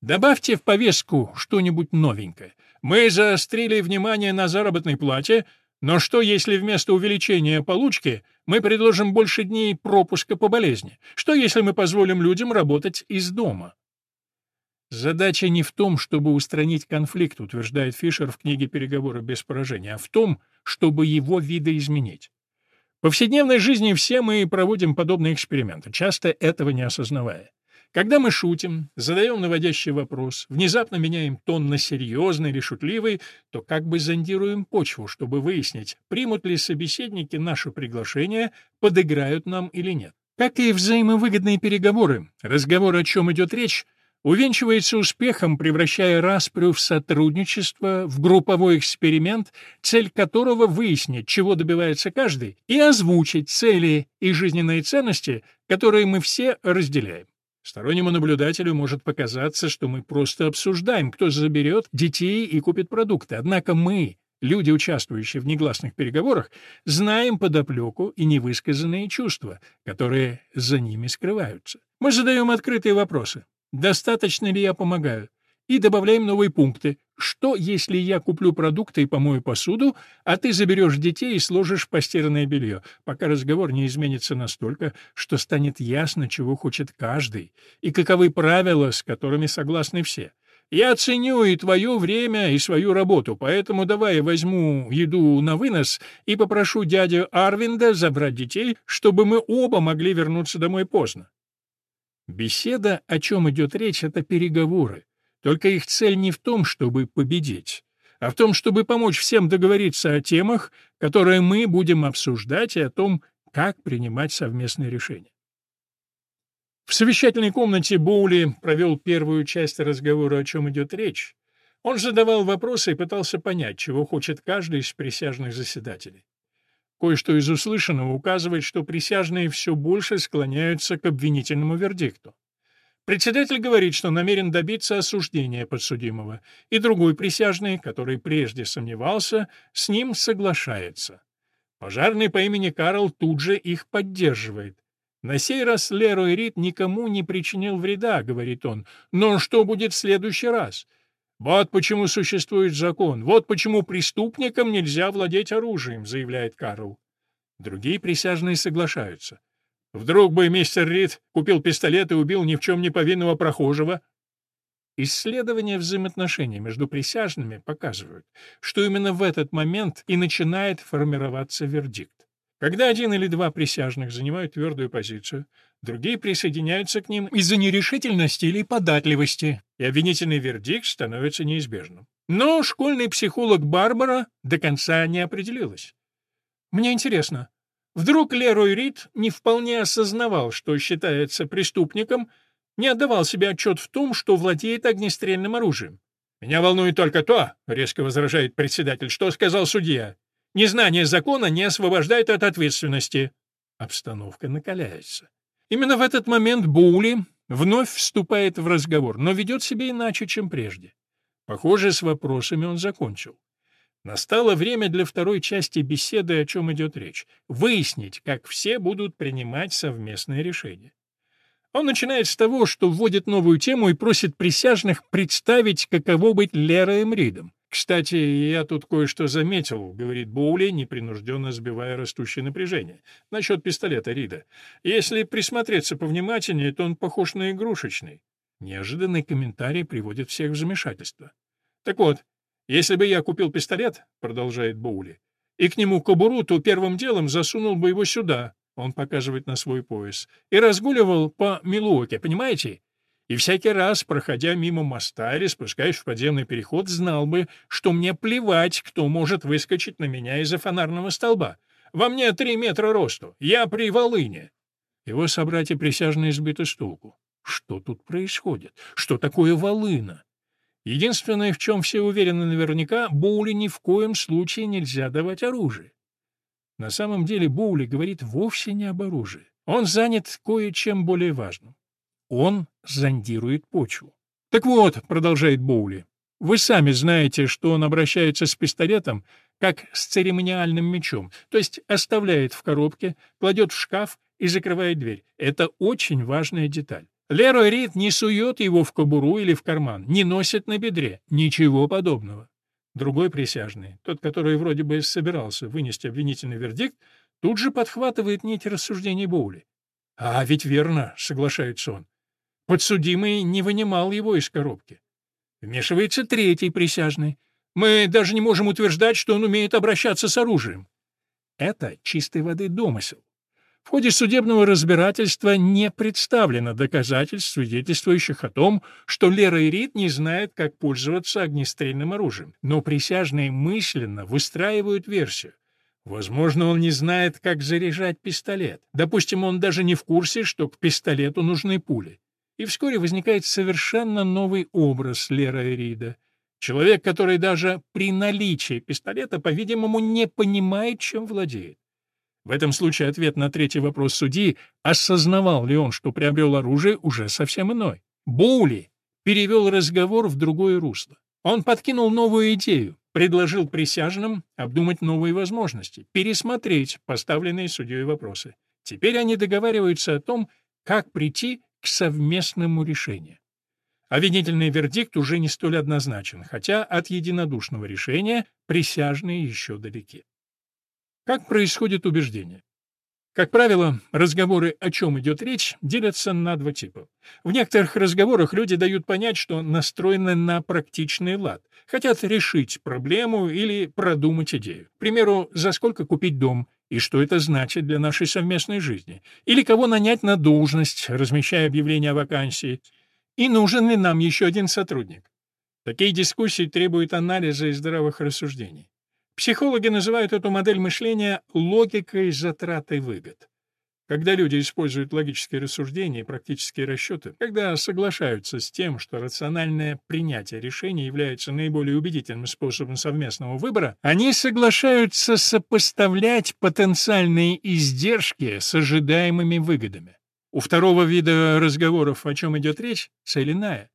добавьте в повестку что-нибудь новенькое. Мы заострили внимание на заработной плате, но что, если вместо увеличения получки мы предложим больше дней пропуска по болезни? Что, если мы позволим людям работать из дома? Задача не в том, чтобы устранить конфликт, утверждает Фишер в книге «Переговоры без поражения», а в том, чтобы его видоизменить. В повседневной жизни все мы проводим подобные эксперименты, часто этого не осознавая. Когда мы шутим, задаем наводящий вопрос, внезапно меняем тон на серьезный или шутливый, то как бы зондируем почву, чтобы выяснить, примут ли собеседники наше приглашение, подыграют нам или нет. Как и взаимовыгодные переговоры, разговор, о чем идет речь, увенчивается успехом, превращая распрю в сотрудничество, в групповой эксперимент, цель которого выяснить, чего добивается каждый, и озвучить цели и жизненные ценности, которые мы все разделяем. Стороннему наблюдателю может показаться, что мы просто обсуждаем, кто заберет детей и купит продукты. Однако мы, люди, участвующие в негласных переговорах, знаем подоплеку и невысказанные чувства, которые за ними скрываются. Мы задаем открытые вопросы. Достаточно ли я помогаю? И добавляем новые пункты. Что, если я куплю продукты и помою посуду, а ты заберешь детей и сложишь постиранное белье, пока разговор не изменится настолько, что станет ясно, чего хочет каждый, и каковы правила, с которыми согласны все. Я ценю и твое время, и свою работу, поэтому давай возьму еду на вынос и попрошу дядю Арвинда забрать детей, чтобы мы оба могли вернуться домой поздно. Беседа, о чем идет речь, — это переговоры. Только их цель не в том, чтобы победить, а в том, чтобы помочь всем договориться о темах, которые мы будем обсуждать, и о том, как принимать совместные решения. В совещательной комнате Боули провел первую часть разговора, о чем идет речь. Он задавал вопросы и пытался понять, чего хочет каждый из присяжных заседателей. Кое-что из услышанного указывает, что присяжные все больше склоняются к обвинительному вердикту. Председатель говорит, что намерен добиться осуждения подсудимого, и другой присяжный, который прежде сомневался, с ним соглашается. Пожарный по имени Карл тут же их поддерживает. «На сей раз Лерой Рид никому не причинил вреда», — говорит он, — «но что будет в следующий раз?» «Вот почему существует закон, вот почему преступникам нельзя владеть оружием», — заявляет Карл. Другие присяжные соглашаются. Вдруг бы мистер Рид купил пистолет и убил ни в чем не повинного прохожего? Исследования взаимоотношений между присяжными показывают, что именно в этот момент и начинает формироваться вердикт. Когда один или два присяжных занимают твердую позицию, другие присоединяются к ним из-за нерешительности или податливости, и обвинительный вердикт становится неизбежным. Но школьный психолог Барбара до конца не определилась. Мне интересно, Вдруг Лерой Рид не вполне осознавал, что считается преступником, не отдавал себе отчет в том, что владеет огнестрельным оружием. «Меня волнует только то», — резко возражает председатель, — «что сказал судья. Незнание закона не освобождает от ответственности». Обстановка накаляется. Именно в этот момент Були вновь вступает в разговор, но ведет себя иначе, чем прежде. Похоже, с вопросами он закончил. Настало время для второй части беседы, о чем идет речь — выяснить, как все будут принимать совместные решения. Он начинает с того, что вводит новую тему и просит присяжных представить, каково быть Лероем Ридом. «Кстати, я тут кое-что заметил», — говорит Боули, непринужденно сбивая растущее напряжение. «Насчет пистолета Рида. Если присмотреться повнимательнее, то он похож на игрушечный». Неожиданный комментарий приводит всех в замешательство. «Так вот, если бы я купил пистолет, продолжает Боули, и к нему кобуру, то первым делом засунул бы его сюда, он показывает на свой пояс, и разгуливал по Милуоке, понимаете? И всякий раз, проходя мимо моста или спускаясь в подземный переход, знал бы, что мне плевать, кто может выскочить на меня из-за фонарного столба. Во мне три метра росту, я при волыне. Его собратья присяжные сбиты с толку. Что тут происходит? Что такое волына? Единственное, в чем все уверены наверняка, Боули ни в коем случае нельзя давать оружие. На самом деле Боули говорит вовсе не об оружии. Он занят кое-чем более важным. Он зондирует почву. «Так вот», — продолжает Боули, — «вы сами знаете, что он обращается с пистолетом, как с церемониальным мечом, то есть оставляет в коробке, кладет в шкаф и закрывает дверь. Это очень важная деталь. Лерой Рид не сует его в кобуру или в карман, не носит на бедре. Ничего подобного. Другой присяжный, тот, который вроде бы собирался вынести обвинительный вердикт, тут же подхватывает нить рассуждений Боули. «А ведь верно», — соглашается он. Подсудимый не вынимал его из коробки. Вмешивается третий присяжный. Мы даже не можем утверждать, что он умеет обращаться с оружием. Это чистой воды домысел. В ходе судебного разбирательства не представлено доказательств, свидетельствующих о том, что Лера и Рид не знают, как пользоваться огнестрельным оружием. Но присяжные мысленно выстраивают версию. Возможно, он не знает, как заряжать пистолет. Допустим, он даже не в курсе, что к пистолету нужны пули. И вскоре возникает совершенно новый образ Лера и Рида. Человек, который даже при наличии пистолета, по-видимому, не понимает, чем владеет. В этом случае ответ на третий вопрос судьи, осознавал ли он, что приобрел оружие, уже совсем иной. Боули перевел разговор в другое русло. Он подкинул новую идею, предложил присяжным обдумать новые возможности, пересмотреть поставленные судьей вопросы. Теперь они договариваются о том, как прийти к совместному решению. Обвинительный вердикт уже не столь однозначен, хотя от единодушного решения присяжные еще далеки. Как происходит убеждение? Как правило, разговоры, о чем идет речь, делятся на два типа. В некоторых разговорах люди дают понять, что настроены на практичный лад, хотят решить проблему или продумать идею. К примеру, за сколько купить дом и что это значит для нашей совместной жизни, или кого нанять на должность, размещая объявление о вакансии, и нужен ли нам еще один сотрудник. Такие дискуссии требуют анализа и здравых рассуждений. Психологи называют эту модель мышления логикой затраты выгод. Когда люди используют логические рассуждения и практические расчеты, когда соглашаются с тем, что рациональное принятие решения является наиболее убедительным способом совместного выбора, они соглашаются сопоставлять потенциальные издержки с ожидаемыми выгодами. У второго вида разговоров, о чем идет речь, цель иная.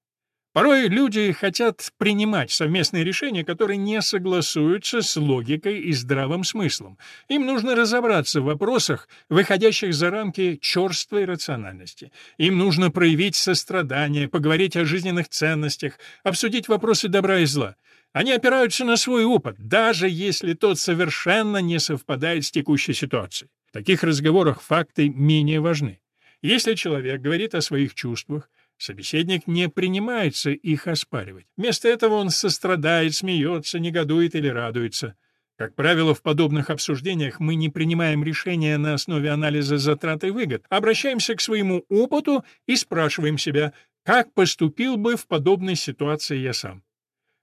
Порой люди хотят принимать совместные решения, которые не согласуются с логикой и здравым смыслом. Им нужно разобраться в вопросах, выходящих за рамки черствой рациональности. Им нужно проявить сострадание, поговорить о жизненных ценностях, обсудить вопросы добра и зла. Они опираются на свой опыт, даже если тот совершенно не совпадает с текущей ситуацией. В таких разговорах факты менее важны. Если человек говорит о своих чувствах, Собеседник не принимается их оспаривать. Вместо этого он сострадает, смеется, негодует или радуется. Как правило, в подобных обсуждениях мы не принимаем решения на основе анализа затрат и выгод, обращаемся к своему опыту и спрашиваем себя, как поступил бы в подобной ситуации я сам.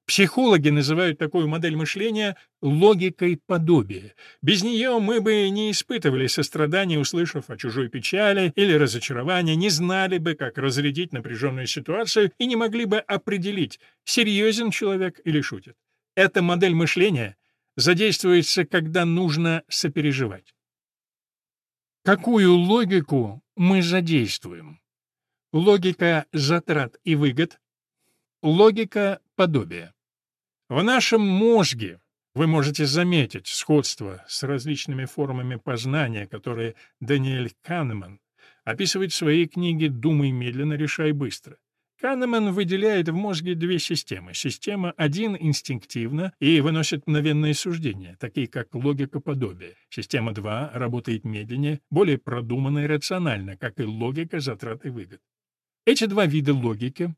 Психологи называют такую модель мышления логикой подобия. Без нее мы бы не испытывали сострадания, услышав о чужой печали или разочаровании, не знали бы, как разрядить напряженную ситуацию и не могли бы определить, серьезен человек или шутит. Эта модель мышления задействуется, когда нужно сопереживать. Какую логику мы задействуем? Логика затрат и выгод, логика подобия. В нашем мозге вы можете заметить сходство с различными формами познания, которые Даниэль Канеман описывает в своей книге «Думай медленно, решай быстро». Канеман выделяет в мозге две системы. Система 1 инстинктивна и выносит мгновенные суждения, такие как логика подобия. Система 2 работает медленнее, более продуманно и рационально, как и логика затрат и выгод. Эти два вида логики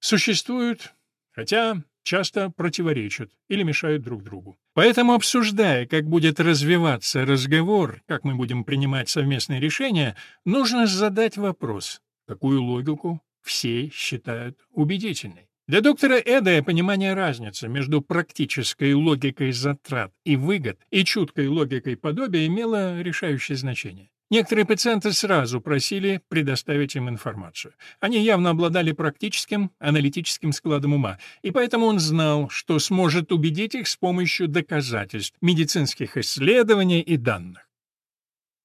существуют, хотя часто противоречат или мешают друг другу. Поэтому, обсуждая, как будет развиваться разговор, как мы будем принимать совместные решения, нужно задать вопрос, какую логику все считают убедительной. Для доктора Эда понимание разницы между практической логикой затрат и выгод и чуткой логикой подобия имело решающее значение. Некоторые пациенты сразу просили предоставить им информацию. Они явно обладали практическим, аналитическим складом ума, и поэтому он знал, что сможет убедить их с помощью доказательств, медицинских исследований и данных.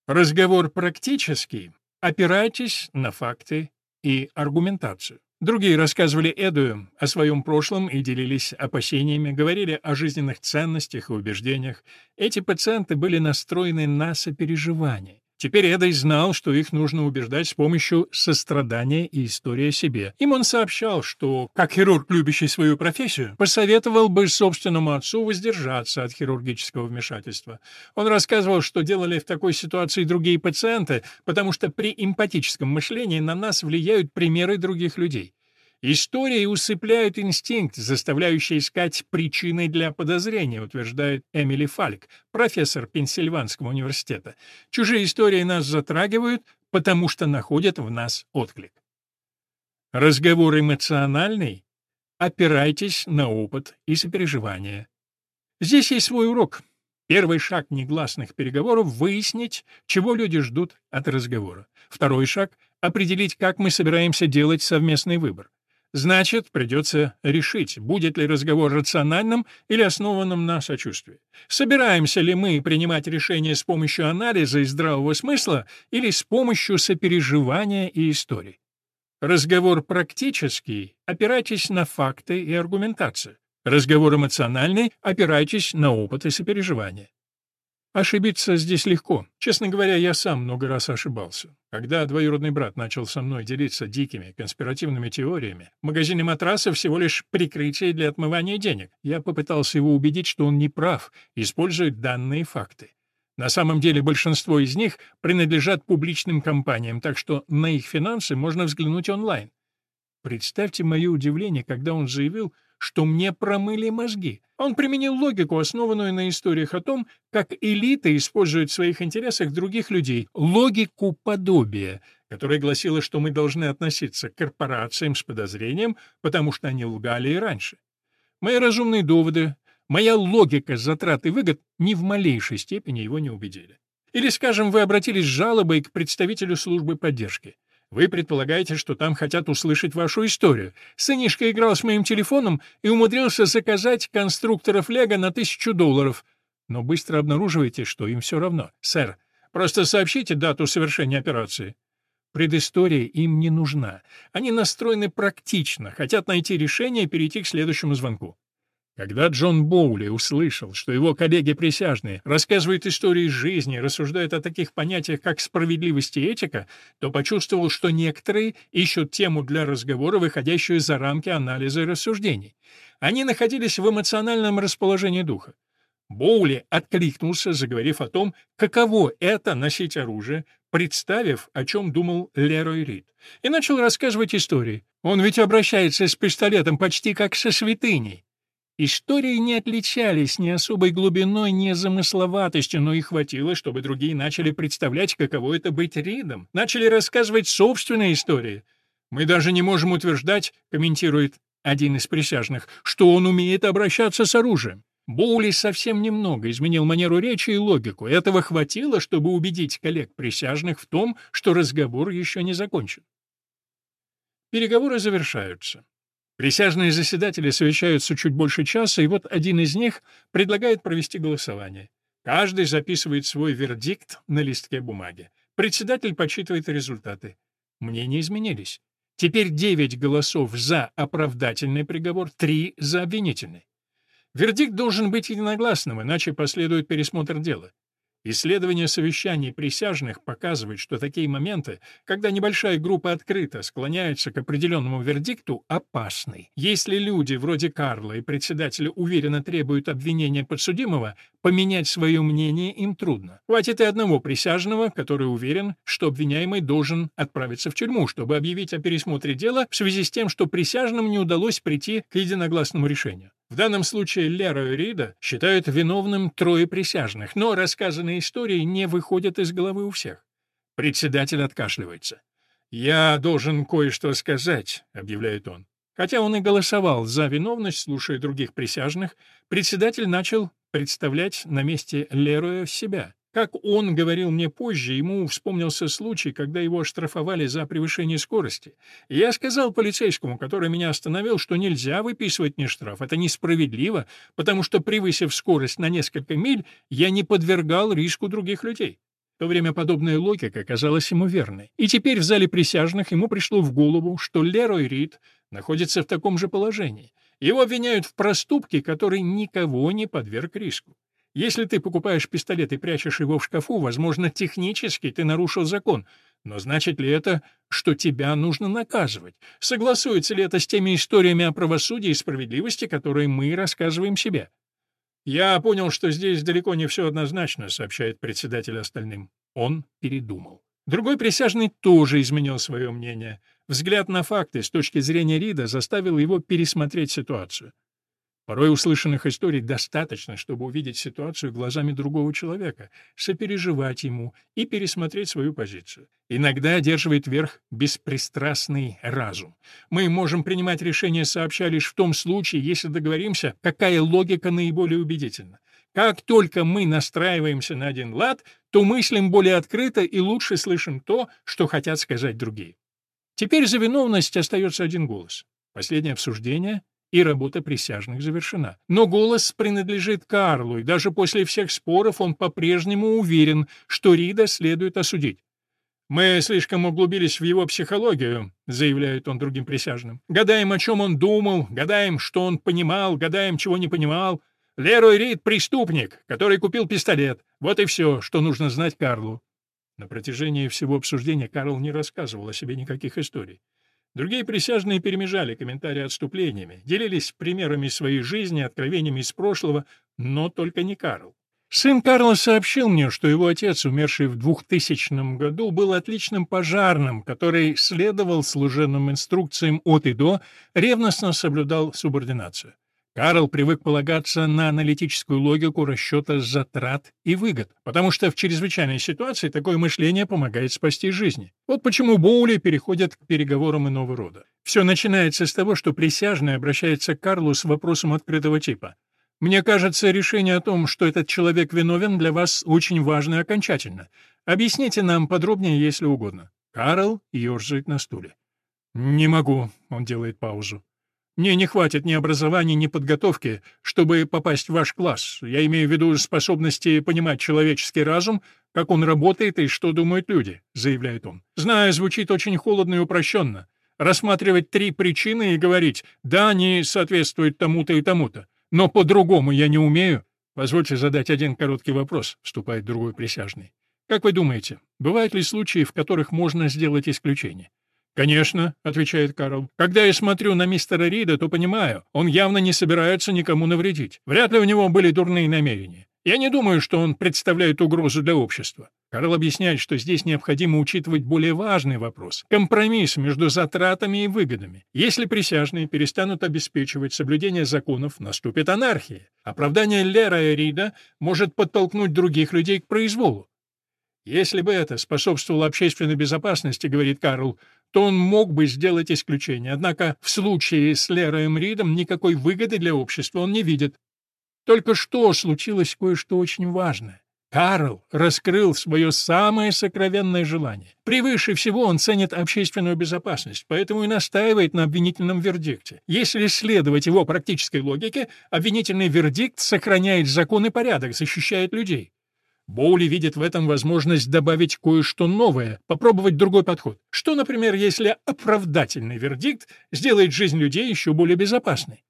Разговор практический. Опирайтесь на факты и аргументацию. Другие рассказывали Эду о своем прошлом и делились опасениями, говорили о жизненных ценностях и убеждениях. Эти пациенты были настроены на сопереживание. Теперь Эдой знал, что их нужно убеждать с помощью сострадания и истории о себе. Им он сообщал, что, как хирург, любящий свою профессию, посоветовал бы собственному отцу воздержаться от хирургического вмешательства. Он рассказывал, что делали в такой ситуации другие пациенты, потому что при эмпатическом мышлении на нас влияют примеры других людей. Истории усыпляют инстинкт, заставляющий искать причины для подозрения, утверждает Эмили Фальк, профессор Пенсильванского университета. Чужие истории нас затрагивают, потому что находят в нас отклик. Разговор эмоциональный? Опирайтесь на опыт и сопереживание. Здесь есть свой урок. Первый шаг негласных переговоров — выяснить, чего люди ждут от разговора. Второй шаг — определить, как мы собираемся делать совместный выбор. Значит, придется решить, будет ли разговор рациональным или основанным на сочувствии. Собираемся ли мы принимать решения с помощью анализа и здравого смысла или с помощью сопереживания и историй. Разговор практический, опирайтесь на факты и аргументацию. Разговор эмоциональный, опирайтесь на опыт и сопереживание. Ошибиться здесь легко. Честно говоря, я сам много раз ошибался. Когда двоюродный брат начал со мной делиться дикими конспиративными теориями, в магазине матрасов всего лишь прикрытие для отмывания денег. Я попытался его убедить, что он не прав, использует данные факты. На самом деле большинство из них принадлежат публичным компаниям, так что на их финансы можно взглянуть онлайн. Представьте мое удивление, когда он заявил, что мне промыли мозги. Он применил логику, основанную на историях о том, как элита использует в своих интересах других людей, логику подобия, которая гласила, что мы должны относиться к корпорациям с подозрением, потому что они лгали и раньше. Мои разумные доводы, моя логика затрат и выгод ни в малейшей степени его не убедили. Или, скажем, вы обратились с жалобой к представителю службы поддержки. Вы предполагаете, что там хотят услышать вашу историю. Сынишка играл с моим телефоном и умудрился заказать конструкторов Лего на тысячу долларов. Но быстро обнаруживаете, что им все равно. Сэр, просто сообщите дату совершения операции. Предыстория им не нужна. Они настроены практично, хотят найти решение и перейти к следующему звонку. Когда Джон Боули услышал, что его коллеги-присяжные рассказывают истории жизни, рассуждают о таких понятиях, как справедливость и этика, то почувствовал, что некоторые ищут тему для разговора, выходящую за рамки анализа и рассуждений. Они находились в эмоциональном расположении духа. Боули откликнулся, заговорив о том, каково это — носить оружие, представив, о чем думал Лерой Рид, и начал рассказывать истории. Он ведь обращается с пистолетом почти как со святыней. Истории не отличались ни особой глубиной, ни замысловатостью, но и хватило, чтобы другие начали представлять, каково это быть Ридом, начали рассказывать собственные истории. «Мы даже не можем утверждать», — комментирует один из присяжных, «что он умеет обращаться с оружием». Боули совсем немного изменил манеру речи и логику. Этого хватило, чтобы убедить коллег-присяжных в том, что разговор еще не закончен. Переговоры завершаются. Присяжные заседатели совещаются чуть больше часа, и вот один из них предлагает провести голосование. Каждый записывает свой вердикт на листке бумаги. Председатель подсчитывает результаты. Мнения изменились. Теперь девять голосов за оправдательный приговор, три за обвинительный. Вердикт должен быть единогласным, иначе последует пересмотр дела. Исследование совещаний присяжных показывает, что такие моменты, когда небольшая группа открыто склоняется к определенному вердикту, опасны. Если люди вроде Карла и председателя уверенно требуют обвинения подсудимого, поменять свое мнение им трудно. Хватит и одного присяжного, который уверен, что обвиняемый должен отправиться в тюрьму, чтобы объявить о пересмотре дела в связи с тем, что присяжным не удалось прийти к единогласному решению. В данном случае Лера Рида считают виновным трое присяжных, но рассказанные истории не выходят из головы у всех. Председатель откашливается. «Я должен кое-что сказать», — объявляет он. Хотя он и голосовал за виновность, слушая других присяжных, председатель начал представлять на месте Леруя себя. Как он говорил мне позже, ему вспомнился случай, когда его оштрафовали за превышение скорости. Я сказал полицейскому, который меня остановил, что нельзя выписывать мне штраф. Это несправедливо, потому что, превысив скорость на несколько миль, я не подвергал риску других людей. В то время подобная логика казалась ему верной. И теперь в зале присяжных ему пришло в голову, что Лерой Рид находится в таком же положении. Его обвиняют в проступке, который никого не подверг риску. Если ты покупаешь пистолет и прячешь его в шкафу, возможно, технически ты нарушил закон. Но значит ли это, что тебя нужно наказывать? Согласуется ли это с теми историями о правосудии и справедливости, которые мы рассказываем себе? «Я понял, что здесь далеко не все однозначно», — сообщает председатель остальным. Он передумал. Другой присяжный тоже изменил свое мнение. Взгляд на факты с точки зрения Рида заставил его пересмотреть ситуацию. Порой услышанных историй достаточно, чтобы увидеть ситуацию глазами другого человека, сопереживать ему и пересмотреть свою позицию. Иногда одерживает верх беспристрастный разум. Мы можем принимать решения сообща лишь в том случае, если договоримся, какая логика наиболее убедительна. Как только мы настраиваемся на один лад, то мыслим более открыто и лучше слышим то, что хотят сказать другие. Теперь за виновность остается один голос. Последнее обсуждение и работа присяжных завершена. Но голос принадлежит Карлу, и даже после всех споров он по-прежнему уверен, что Рида следует осудить. «Мы слишком углубились в его психологию», — заявляет он другим присяжным. «Гадаем, о чем он думал, гадаем, что он понимал, гадаем, чего не понимал. Лерой Рид — преступник, который купил пистолет. Вот и все, что нужно знать Карлу». На протяжении всего обсуждения Карл не рассказывал о себе никаких историй. Другие присяжные перемежали комментарии отступлениями, делились примерами своей жизни, откровениями из прошлого, но только не Карл. Сын Карла сообщил мне, что его отец, умерший в 2000 году, был отличным пожарным, который следовал служебным инструкциям от и до, ревностно соблюдал субординацию. Карл привык полагаться на аналитическую логику расчета затрат и выгод, потому что в чрезвычайной ситуации такое мышление помогает спасти жизни. Вот почему Боули переходят к переговорам иного рода. Все начинается с того, что присяжный обращается к Карлу с вопросом открытого типа. «Мне кажется, решение о том, что этот человек виновен, для вас очень важно и окончательно. Объясните нам подробнее, если угодно». Карл ерзает на стуле. «Не могу», — он делает паузу. Мне не хватит ни образования, ни подготовки, чтобы попасть в ваш класс. Я имею в виду способности понимать человеческий разум, как он работает и что думают люди», — заявляет он. «Знаю, звучит очень холодно и упрощенно. Рассматривать три причины и говорить «да, они соответствуют тому-то и тому-то». Но по-другому я не умею. Позвольте задать один короткий вопрос, вступает другой присяжный. Как вы думаете, бывают ли случаи, в которых можно сделать исключение? «Конечно», — отвечает Карл. «Когда я смотрю на мистера Рида, то понимаю, он явно не собирается никому навредить. Вряд ли у него были дурные намерения. Я не думаю, что он представляет угрозу для общества». Карл объясняет, что здесь необходимо учитывать более важный вопрос — компромисс между затратами и выгодами. Если присяжные перестанут обеспечивать соблюдение законов, наступит анархия. Оправдание Лера и Рида может подтолкнуть других людей к произволу. Если бы это способствовало общественной безопасности, говорит Карл, то он мог бы сделать исключение. Однако в случае с Лерой Ридом никакой выгоды для общества он не видит. Только что случилось кое-что очень важное. Карл раскрыл свое самое сокровенное желание. Превыше всего он ценит общественную безопасность, поэтому и настаивает на обвинительном вердикте. Если следовать его практической логике, обвинительный вердикт сохраняет закон и порядок, защищает людей. Боули видит в этом возможность добавить кое-что новое, попробовать другой подход. Что, например, если оправдательный вердикт сделает жизнь людей еще более безопасной?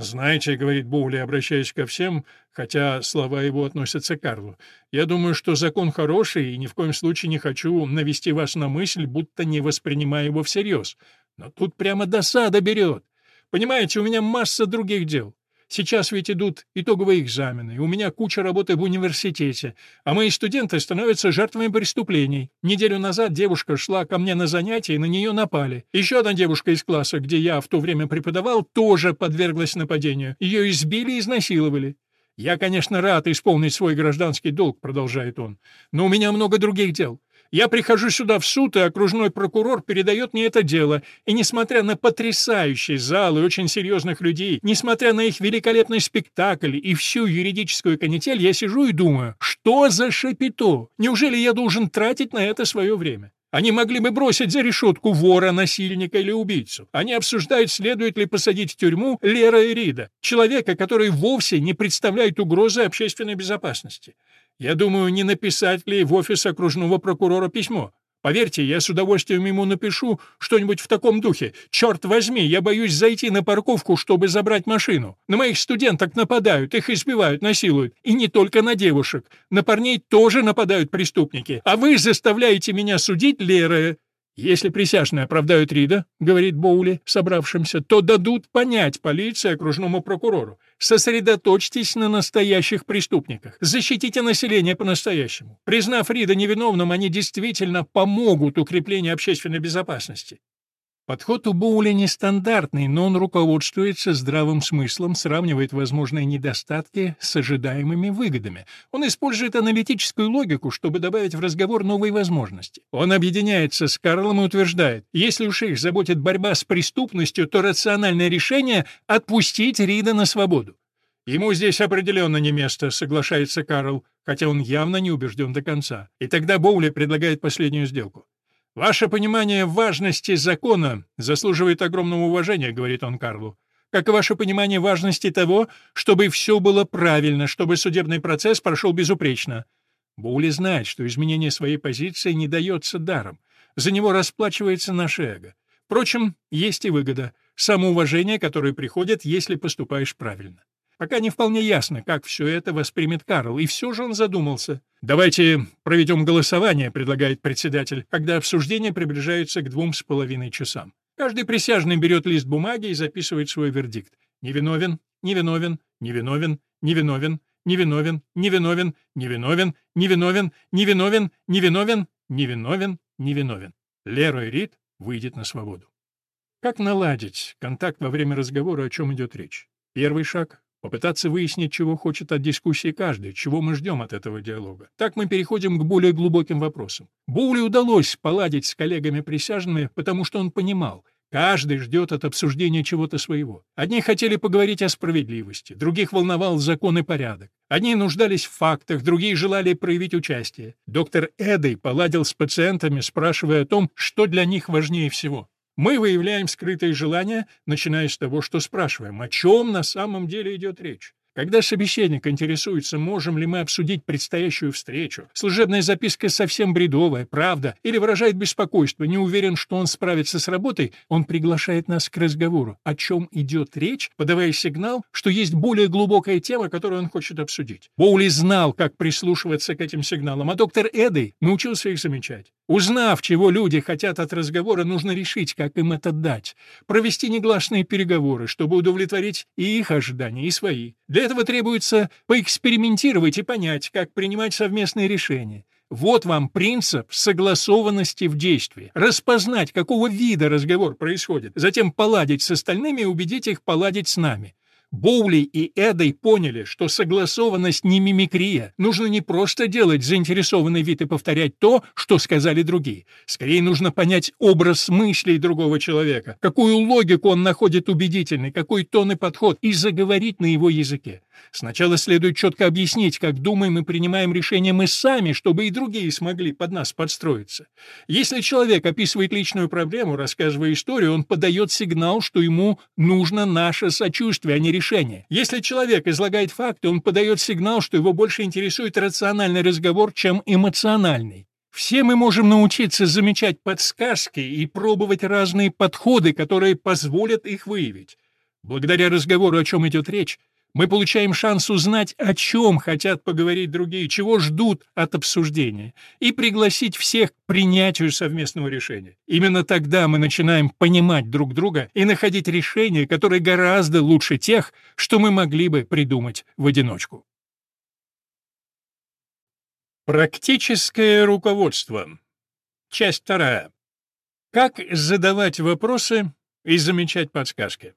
«Знаете, — говорит Боули, обращаясь ко всем, хотя слова его относятся к Карлу, — я думаю, что закон хороший, и ни в коем случае не хочу навести вас на мысль, будто не воспринимаю его всерьез. Но тут прямо досада берет. Понимаете, у меня масса других дел. Сейчас ведь идут итоговые экзамены, у меня куча работы в университете, а мои студенты становятся жертвами преступлений. Неделю назад девушка шла ко мне на занятия, и на нее напали. Еще одна девушка из класса, где я в то время преподавал, тоже подверглась нападению. Ее избили и изнасиловали. «Я, конечно, рад исполнить свой гражданский долг», — продолжает он, — «но у меня много других дел. Я прихожу сюда в суд, и окружной прокурор передает мне это дело. И несмотря на потрясающий зал и очень серьезных людей, несмотря на их великолепный спектакль и всю юридическую канитель, я сижу и думаю, что за шапито? Неужели я должен тратить на это свое время? Они могли бы бросить за решетку вора, насильника или убийцу. Они обсуждают, следует ли посадить в тюрьму Лера и Рида, человека, который вовсе не представляет угрозы общественной безопасности. Я думаю, не написать ли в офис окружного прокурора письмо. Поверьте, я с удовольствием ему напишу что-нибудь в таком духе. Черт возьми, я боюсь зайти на парковку, чтобы забрать машину. На моих студенток нападают, их избивают, насилуют. И не только на девушек. На парней тоже нападают преступники. А вы заставляете меня судить, Лера, «Если присяжные оправдают Рида, — говорит Боули собравшимся, — то дадут понять полиции окружному прокурору. Сосредоточьтесь на настоящих преступниках. Защитите население по-настоящему. Признав Рида невиновным, они действительно помогут укреплению общественной безопасности. Подход у Боуля нестандартный, но он руководствуется здравым смыслом, сравнивает возможные недостатки с ожидаемыми выгодами. Он использует аналитическую логику, чтобы добавить в разговор новые возможности. Он объединяется с Карлом и утверждает, если уж их заботит борьба с преступностью, то рациональное решение — отпустить Рида на свободу. Ему здесь определенно не место, соглашается Карл, хотя он явно не убежден до конца. И тогда Боули предлагает последнюю сделку. «Ваше понимание важности закона заслуживает огромного уважения», — говорит он Карлу. «Как и ваше понимание важности того, чтобы все было правильно, чтобы судебный процесс прошел безупречно». Боули знает, что изменение своей позиции не дается даром. За него расплачивается наше эго. Впрочем, есть и выгода — самоуважение, которое приходит, если поступаешь правильно. Пока не вполне ясно, как все это воспримет Карл, и все же он задумался. «Давайте проведем голосование», — предлагает председатель, когда обсуждение приближается к двум с половиной часам. Каждый присяжный берет лист бумаги и записывает свой вердикт. Невиновен, невиновен, невиновен, невиновен, невиновен, невиновен, невиновен, невиновен, невиновен, невиновен, невиновен, невиновен. Лерой Рид выйдет на свободу. Как наладить контакт во время разговора, о чем идет речь? Первый шаг Попытаться выяснить, чего хочет от дискуссии каждый, чего мы ждем от этого диалога. Так мы переходим к более глубоким вопросам. Боули удалось поладить с коллегами-присяжными, потому что он понимал, каждый ждет от обсуждения чего-то своего. Одни хотели поговорить о справедливости, других волновал закон и порядок. Одни нуждались в фактах, другие желали проявить участие. Доктор Эдой поладил с пациентами, спрашивая о том, что для них важнее всего. Мы выявляем скрытые желания, начиная с того, что спрашиваем, о чем на самом деле идет речь. Когда собеседник интересуется, можем ли мы обсудить предстоящую встречу, служебная записка совсем бредовая, правда, или выражает беспокойство, не уверен, что он справится с работой, он приглашает нас к разговору, о чем идет речь, подавая сигнал, что есть более глубокая тема, которую он хочет обсудить. Боули знал, как прислушиваться к этим сигналам, а доктор Эдой научился их замечать. Узнав, чего люди хотят от разговора, нужно решить, как им это дать, провести негласные переговоры, чтобы удовлетворить и их ожидания, и свои. Для этого требуется поэкспериментировать и понять, как принимать совместные решения. Вот вам принцип согласованности в действии. Распознать, какого вида разговор происходит, затем поладить с остальными и убедить их поладить с нами. Боули и Эдой поняли, что согласованность не мимикрия. Нужно не просто делать заинтересованный вид и повторять то, что сказали другие. Скорее нужно понять образ мыслей другого человека, какую логику он находит убедительной, какой тон и подход, и заговорить на его языке. Сначала следует четко объяснить, как думаем и принимаем решения мы сами, чтобы и другие смогли под нас подстроиться. Если человек описывает личную проблему, рассказывая историю, он подает сигнал, что ему нужно наше сочувствие, а не решение. Если человек излагает факты, он подает сигнал, что его больше интересует рациональный разговор, чем эмоциональный. Все мы можем научиться замечать подсказки и пробовать разные подходы, которые позволят их выявить. Благодаря разговору, о чем идет речь, мы получаем шанс узнать, о чем хотят поговорить другие, чего ждут от обсуждения, и пригласить всех к принятию совместного решения. Именно тогда мы начинаем понимать друг друга и находить решения, которые гораздо лучше тех, что мы могли бы придумать в одиночку. Практическое руководство. Часть вторая. Как задавать вопросы и замечать подсказки.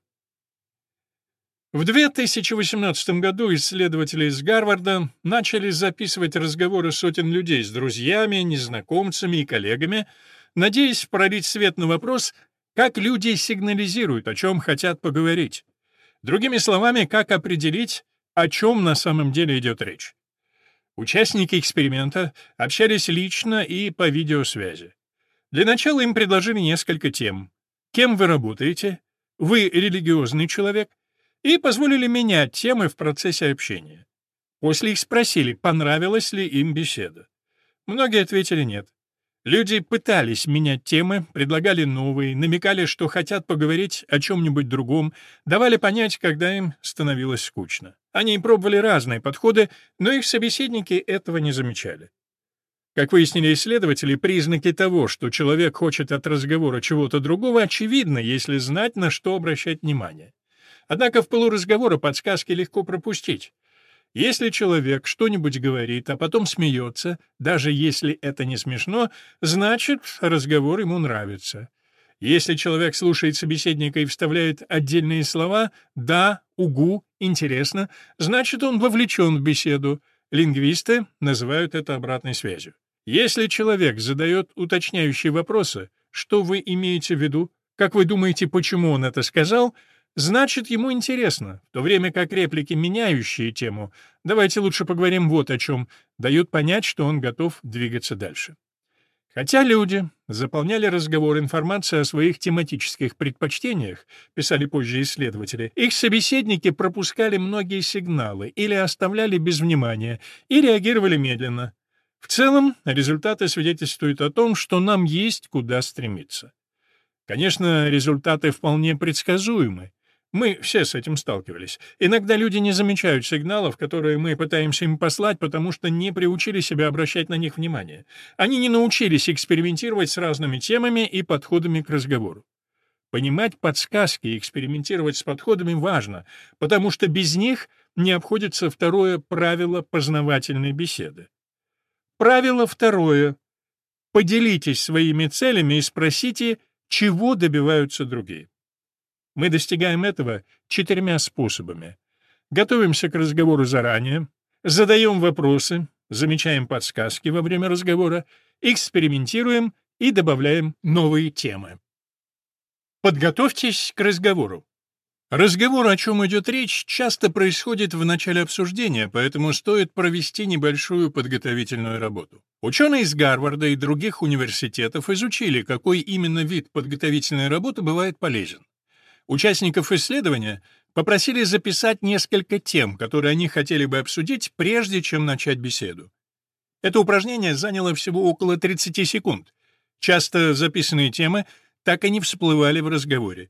В 2018 году исследователи из Гарварда начали записывать разговоры сотен людей с друзьями, незнакомцами и коллегами, надеясь пролить свет на вопрос, как люди сигнализируют, о чем хотят поговорить. Другими словами, как определить, о чем на самом деле идет речь. Участники эксперимента общались лично и по видеосвязи. Для начала им предложили несколько тем. Кем вы работаете? Вы религиозный человек? И позволили менять темы в процессе общения. После их спросили, понравилась ли им беседа. Многие ответили нет. Люди пытались менять темы, предлагали новые, намекали, что хотят поговорить о чем-нибудь другом, давали понять, когда им становилось скучно. Они пробовали разные подходы, но их собеседники этого не замечали. Как выяснили исследователи, признаки того, что человек хочет от разговора чего-то другого, очевидны, если знать, на что обращать внимание. Однако в пылу разговора подсказки легко пропустить. Если человек что-нибудь говорит, а потом смеется, даже если это не смешно, значит, разговор ему нравится. Если человек слушает собеседника и вставляет отдельные слова «да», «угу», «интересно», значит, он вовлечен в беседу. Лингвисты называют это обратной связью. Если человек задает уточняющие вопросы «что вы имеете в виду?», «как вы думаете, почему он это сказал?», значит, ему интересно, в то время как реплики, меняющие тему «давайте лучше поговорим вот о чем», дают понять, что он готов двигаться дальше. Хотя люди заполняли разговор информацией о своих тематических предпочтениях, писали позже исследователи, их собеседники пропускали многие сигналы или оставляли без внимания и реагировали медленно. В целом, результаты свидетельствуют о том, что нам есть куда стремиться. Конечно, результаты вполне предсказуемы. Мы все с этим сталкивались. Иногда люди не замечают сигналов, которые мы пытаемся им послать, потому что не приучили себя обращать на них внимание. Они не научились экспериментировать с разными темами и подходами к разговору. Понимать подсказки и экспериментировать с подходами важно, потому что без них не обходится второе правило познавательной беседы. Правило второе. Поделитесь своими целями и спросите, чего добиваются другие. Мы достигаем этого четырьмя способами. Готовимся к разговору заранее, задаем вопросы, замечаем подсказки во время разговора, экспериментируем и добавляем новые темы. Подготовьтесь к разговору. Разговор, о чем идет речь, часто происходит в начале обсуждения, поэтому стоит провести небольшую подготовительную работу. Ученые из Гарварда и других университетов изучили, какой именно вид подготовительной работы бывает полезен. Участников исследования попросили записать несколько тем, которые они хотели бы обсудить, прежде чем начать беседу. Это упражнение заняло всего около 30 секунд. Часто записанные темы так и не всплывали в разговоре.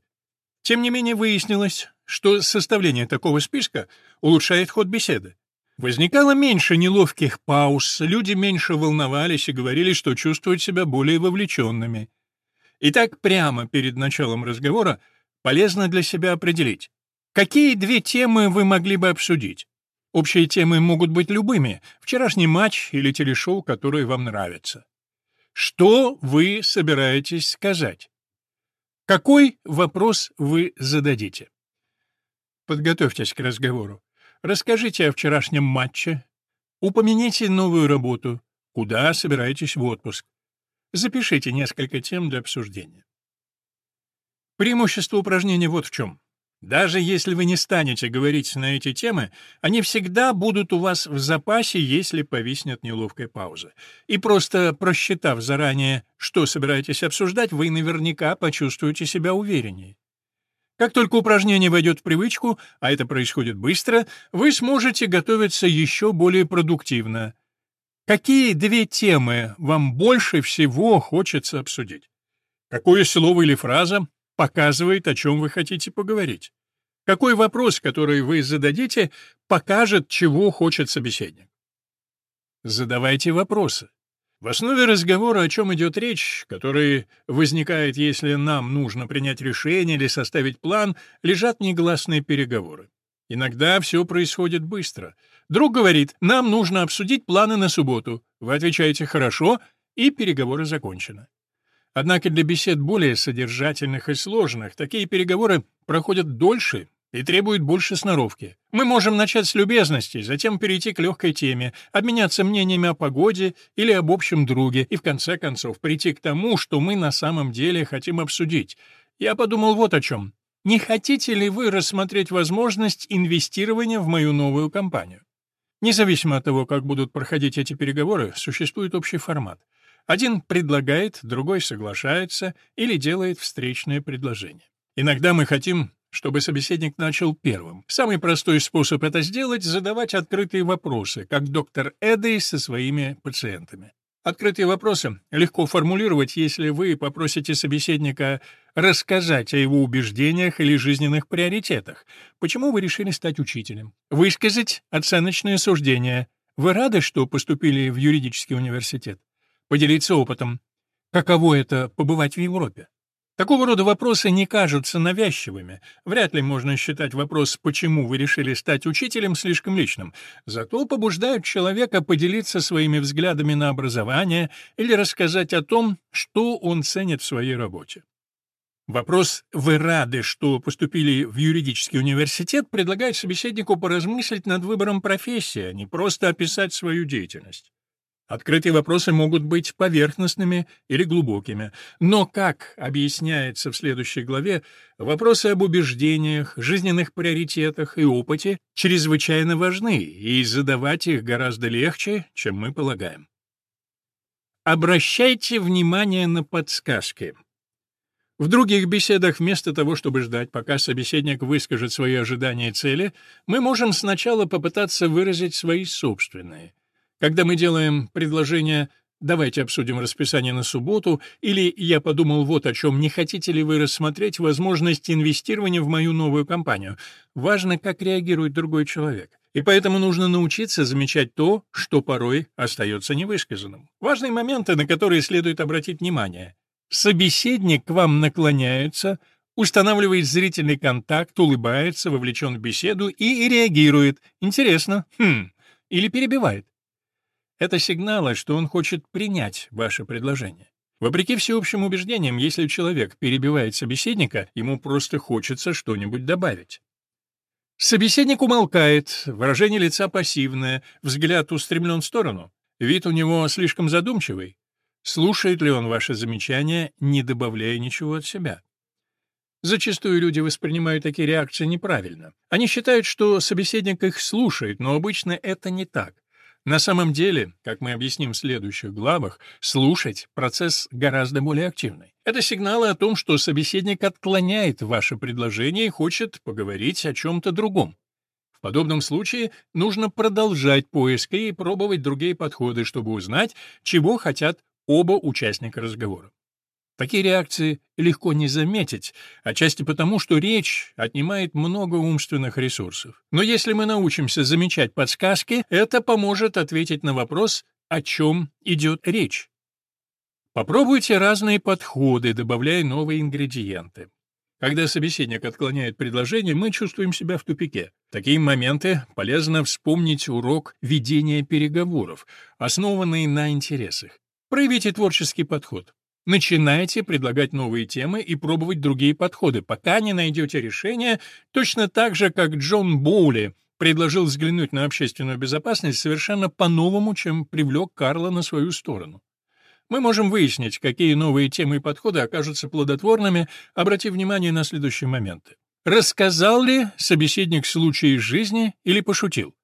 Тем не менее выяснилось, что составление такого списка улучшает ход беседы. Возникало меньше неловких пауз, люди меньше волновались и говорили, что чувствуют себя более вовлеченными. Итак, прямо перед началом разговора полезно для себя определить, какие две темы вы могли бы обсудить. Общие темы могут быть любыми, вчерашний матч или телешоу, которые вам нравятся. Что вы собираетесь сказать? Какой вопрос вы зададите? Подготовьтесь к разговору. Расскажите о вчерашнем матче. Упомяните новую работу. Куда собираетесь в отпуск? Запишите несколько тем для обсуждения. Преимущество упражнения вот в чем. Даже если вы не станете говорить на эти темы, они всегда будут у вас в запасе, если повиснет неловкая пауза. И просто просчитав заранее, что собираетесь обсуждать, вы наверняка почувствуете себя увереннее. Как только упражнение войдет в привычку, а это происходит быстро, вы сможете готовиться еще более продуктивно. Какие две темы вам больше всего хочется обсудить? Какое слово или фраза показывает, о чем вы хотите поговорить. Какой вопрос, который вы зададите, покажет, чего хочет собеседник. Задавайте вопросы. В основе разговора, о чем идет речь, который возникает, если нам нужно принять решение или составить план, лежат негласные переговоры. Иногда все происходит быстро. Друг говорит, нам нужно обсудить планы на субботу. Вы отвечаете «хорошо», и переговоры закончены. Однако для бесед более содержательных и сложных такие переговоры проходят дольше и требуют больше сноровки. Мы можем начать с любезностей, затем перейти к легкой теме, обменяться мнениями о погоде или об общем друге и, в конце концов, прийти к тому, что мы на самом деле хотим обсудить. Я подумал вот о чем. Не хотите ли вы рассмотреть возможность инвестирования в мою новую компанию? Независимо от того, как будут проходить эти переговоры, существует общий формат. Один предлагает, другой соглашается или делает встречное предложение. Иногда мы хотим, чтобы собеседник начал первым. Самый простой способ это сделать — задавать открытые вопросы, как доктор Эдди со своими пациентами. Открытые вопросы легко формулировать, если вы попросите собеседника рассказать о его убеждениях или жизненных приоритетах. Почему вы решили стать учителем? Высказать оценочное суждение. Вы рады, что поступили в юридический университет? Поделиться опытом. Каково это — побывать в Европе? Такого рода вопросы не кажутся навязчивыми. Вряд ли можно считать вопрос «почему вы решили стать учителем» слишком личным. Зато побуждают человека поделиться своими взглядами на образование или рассказать о том, что он ценит в своей работе. Вопрос «Вы рады, что поступили в юридический университет?» предлагает собеседнику поразмыслить над выбором профессии, а не просто описать свою деятельность. Открытые вопросы могут быть поверхностными или глубокими, но, как объясняется в следующей главе, вопросы об убеждениях, жизненных приоритетах и опыте чрезвычайно важны, и задавать их гораздо легче, чем мы полагаем. Обращайте внимание на подсказки. В других беседах, вместо того, чтобы ждать, пока собеседник выскажет свои ожидания и цели, мы можем сначала попытаться выразить свои собственные. Когда мы делаем предложение «давайте обсудим расписание на субботу» или «я подумал вот о чем, не хотите ли вы рассмотреть возможность инвестирования в мою новую компанию», важно, как реагирует другой человек. И поэтому нужно научиться замечать то, что порой остается невысказанным. Важные моменты, на которые следует обратить внимание. Собеседник к вам наклоняется, устанавливает зрительный контакт, улыбается, вовлечен в беседу и реагирует. Интересно. Хм. Или перебивает. Это сигналы, что он хочет принять ваше предложение. Вопреки всеобщим убеждениям, если человек перебивает собеседника, ему просто хочется что-нибудь добавить. Собеседник умолкает, выражение лица пассивное, взгляд устремлен в сторону. Вид у него слишком задумчивый. Слушает ли он ваши замечания, не добавляя ничего от себя? Зачастую люди воспринимают такие реакции неправильно. Они считают, что собеседник их слушает, но обычно это не так. На самом деле, как мы объясним в следующих главах, слушать — процесс гораздо более активный. Это сигналы о том, что собеседник отклоняет ваше предложение и хочет поговорить о чем-то другом. В подобном случае нужно продолжать поиск и пробовать другие подходы, чтобы узнать, чего хотят оба участника разговора. Такие реакции легко не заметить, отчасти потому, что речь отнимает много умственных ресурсов. Но если мы научимся замечать подсказки, это поможет ответить на вопрос, о чем идет речь. Попробуйте разные подходы, добавляя новые ингредиенты. Когда собеседник отклоняет предложение, мы чувствуем себя в тупике. В такие моменты полезно вспомнить урок ведения переговоров, основанный на интересах. Проявите творческий подход. Начинайте предлагать новые темы и пробовать другие подходы, пока не найдете решение, точно так же, как Джон Боули предложил взглянуть на общественную безопасность совершенно по-новому, чем привлек Карла на свою сторону. Мы можем выяснить, какие новые темы и подходы окажутся плодотворными, обратив внимание на следующие моменты. Рассказал ли собеседник случай из жизни или пошутил?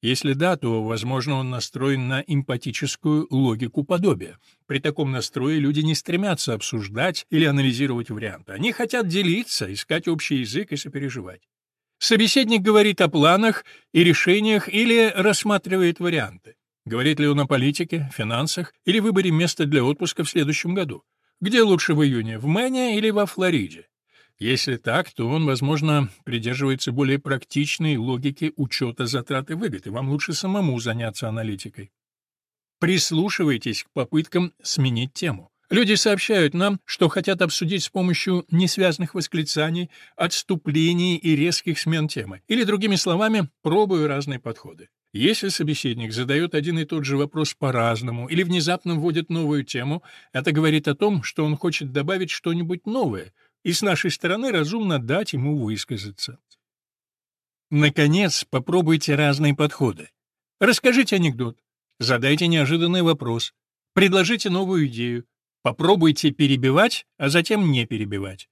Если да, то, возможно, он настроен на эмпатическую логику подобия. При таком настрое люди не стремятся обсуждать или анализировать варианты. Они хотят делиться, искать общий язык и сопереживать. Собеседник говорит о планах и решениях или рассматривает варианты. Говорит ли он о политике, финансах или выборе места для отпуска в следующем году? Где лучше в июне, в Мэне или во Флориде? Если так, то он, возможно, придерживается более практичной логики учета затрат и выгод, и вам лучше самому заняться аналитикой. Прислушивайтесь к попыткам сменить тему. Люди сообщают нам, что хотят обсудить с помощью несвязных восклицаний, отступлений и резких смен темы, или, другими словами, пробуя разные подходы. Если собеседник задает один и тот же вопрос по-разному или внезапно вводит новую тему, это говорит о том, что он хочет добавить что-нибудь новое — и с нашей стороны разумно дать ему высказаться. Наконец, попробуйте разные подходы. Расскажите анекдот, задайте неожиданный вопрос, предложите новую идею, попробуйте перебивать, а затем не перебивать.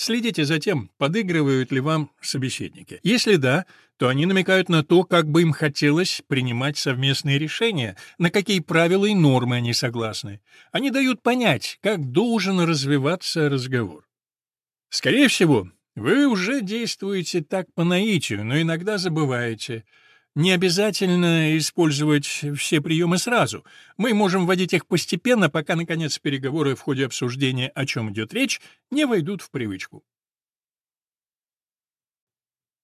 Следите за тем, подыгрывают ли вам собеседники. Если да, то они намекают на то, как бы им хотелось принимать совместные решения, на какие правила и нормы они согласны. Они дают понять, как должен развиваться разговор. Скорее всего, вы уже действуете так по наитию, но иногда забываете — не обязательно использовать все приемы сразу. Мы можем вводить их постепенно, пока, наконец, переговоры в ходе обсуждения, о чем идет речь, не войдут в привычку.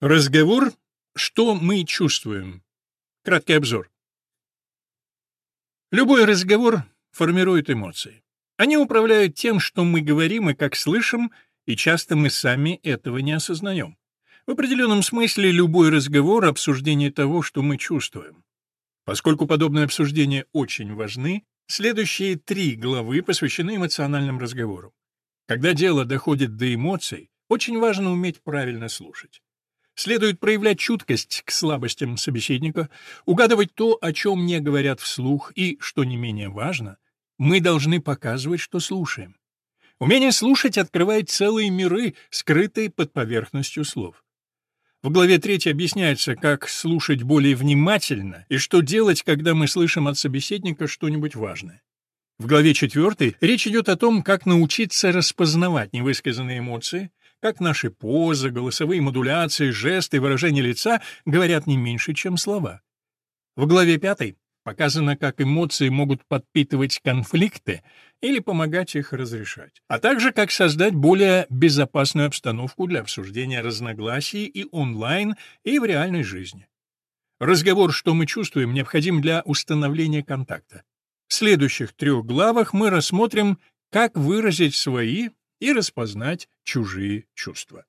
Разговор «Что мы чувствуем?» Краткий обзор. Любой разговор формирует эмоции. Они управляют тем, что мы говорим и как слышим, и часто мы сами этого не осознаем. В определенном смысле любой разговор — обсуждение того, что мы чувствуем. Поскольку подобные обсуждения очень важны, следующие три главы посвящены эмоциональным разговорам. Когда дело доходит до эмоций, очень важно уметь правильно слушать. Следует проявлять чуткость к слабостям собеседника, угадывать то, о чем не говорят вслух, и, что не менее важно, мы должны показывать, что слушаем. Умение слушать открывает целые миры, скрытые под поверхностью слов. В главе 3 объясняется, как слушать более внимательно и что делать, когда мы слышим от собеседника что-нибудь важное. В главе 4 речь идет о том, как научиться распознавать невысказанные эмоции, как наши позы, голосовые модуляции, жесты выражения лица говорят не меньше, чем слова. В главе 5 показано, как эмоции могут подпитывать конфликты или помогать их разрешать, а также как создать более безопасную обстановку для обсуждения разногласий и онлайн, и в реальной жизни. Разговор «Что мы чувствуем» необходим для установления контакта. В следующих трех главах мы рассмотрим, как выразить свои и распознать чужие чувства.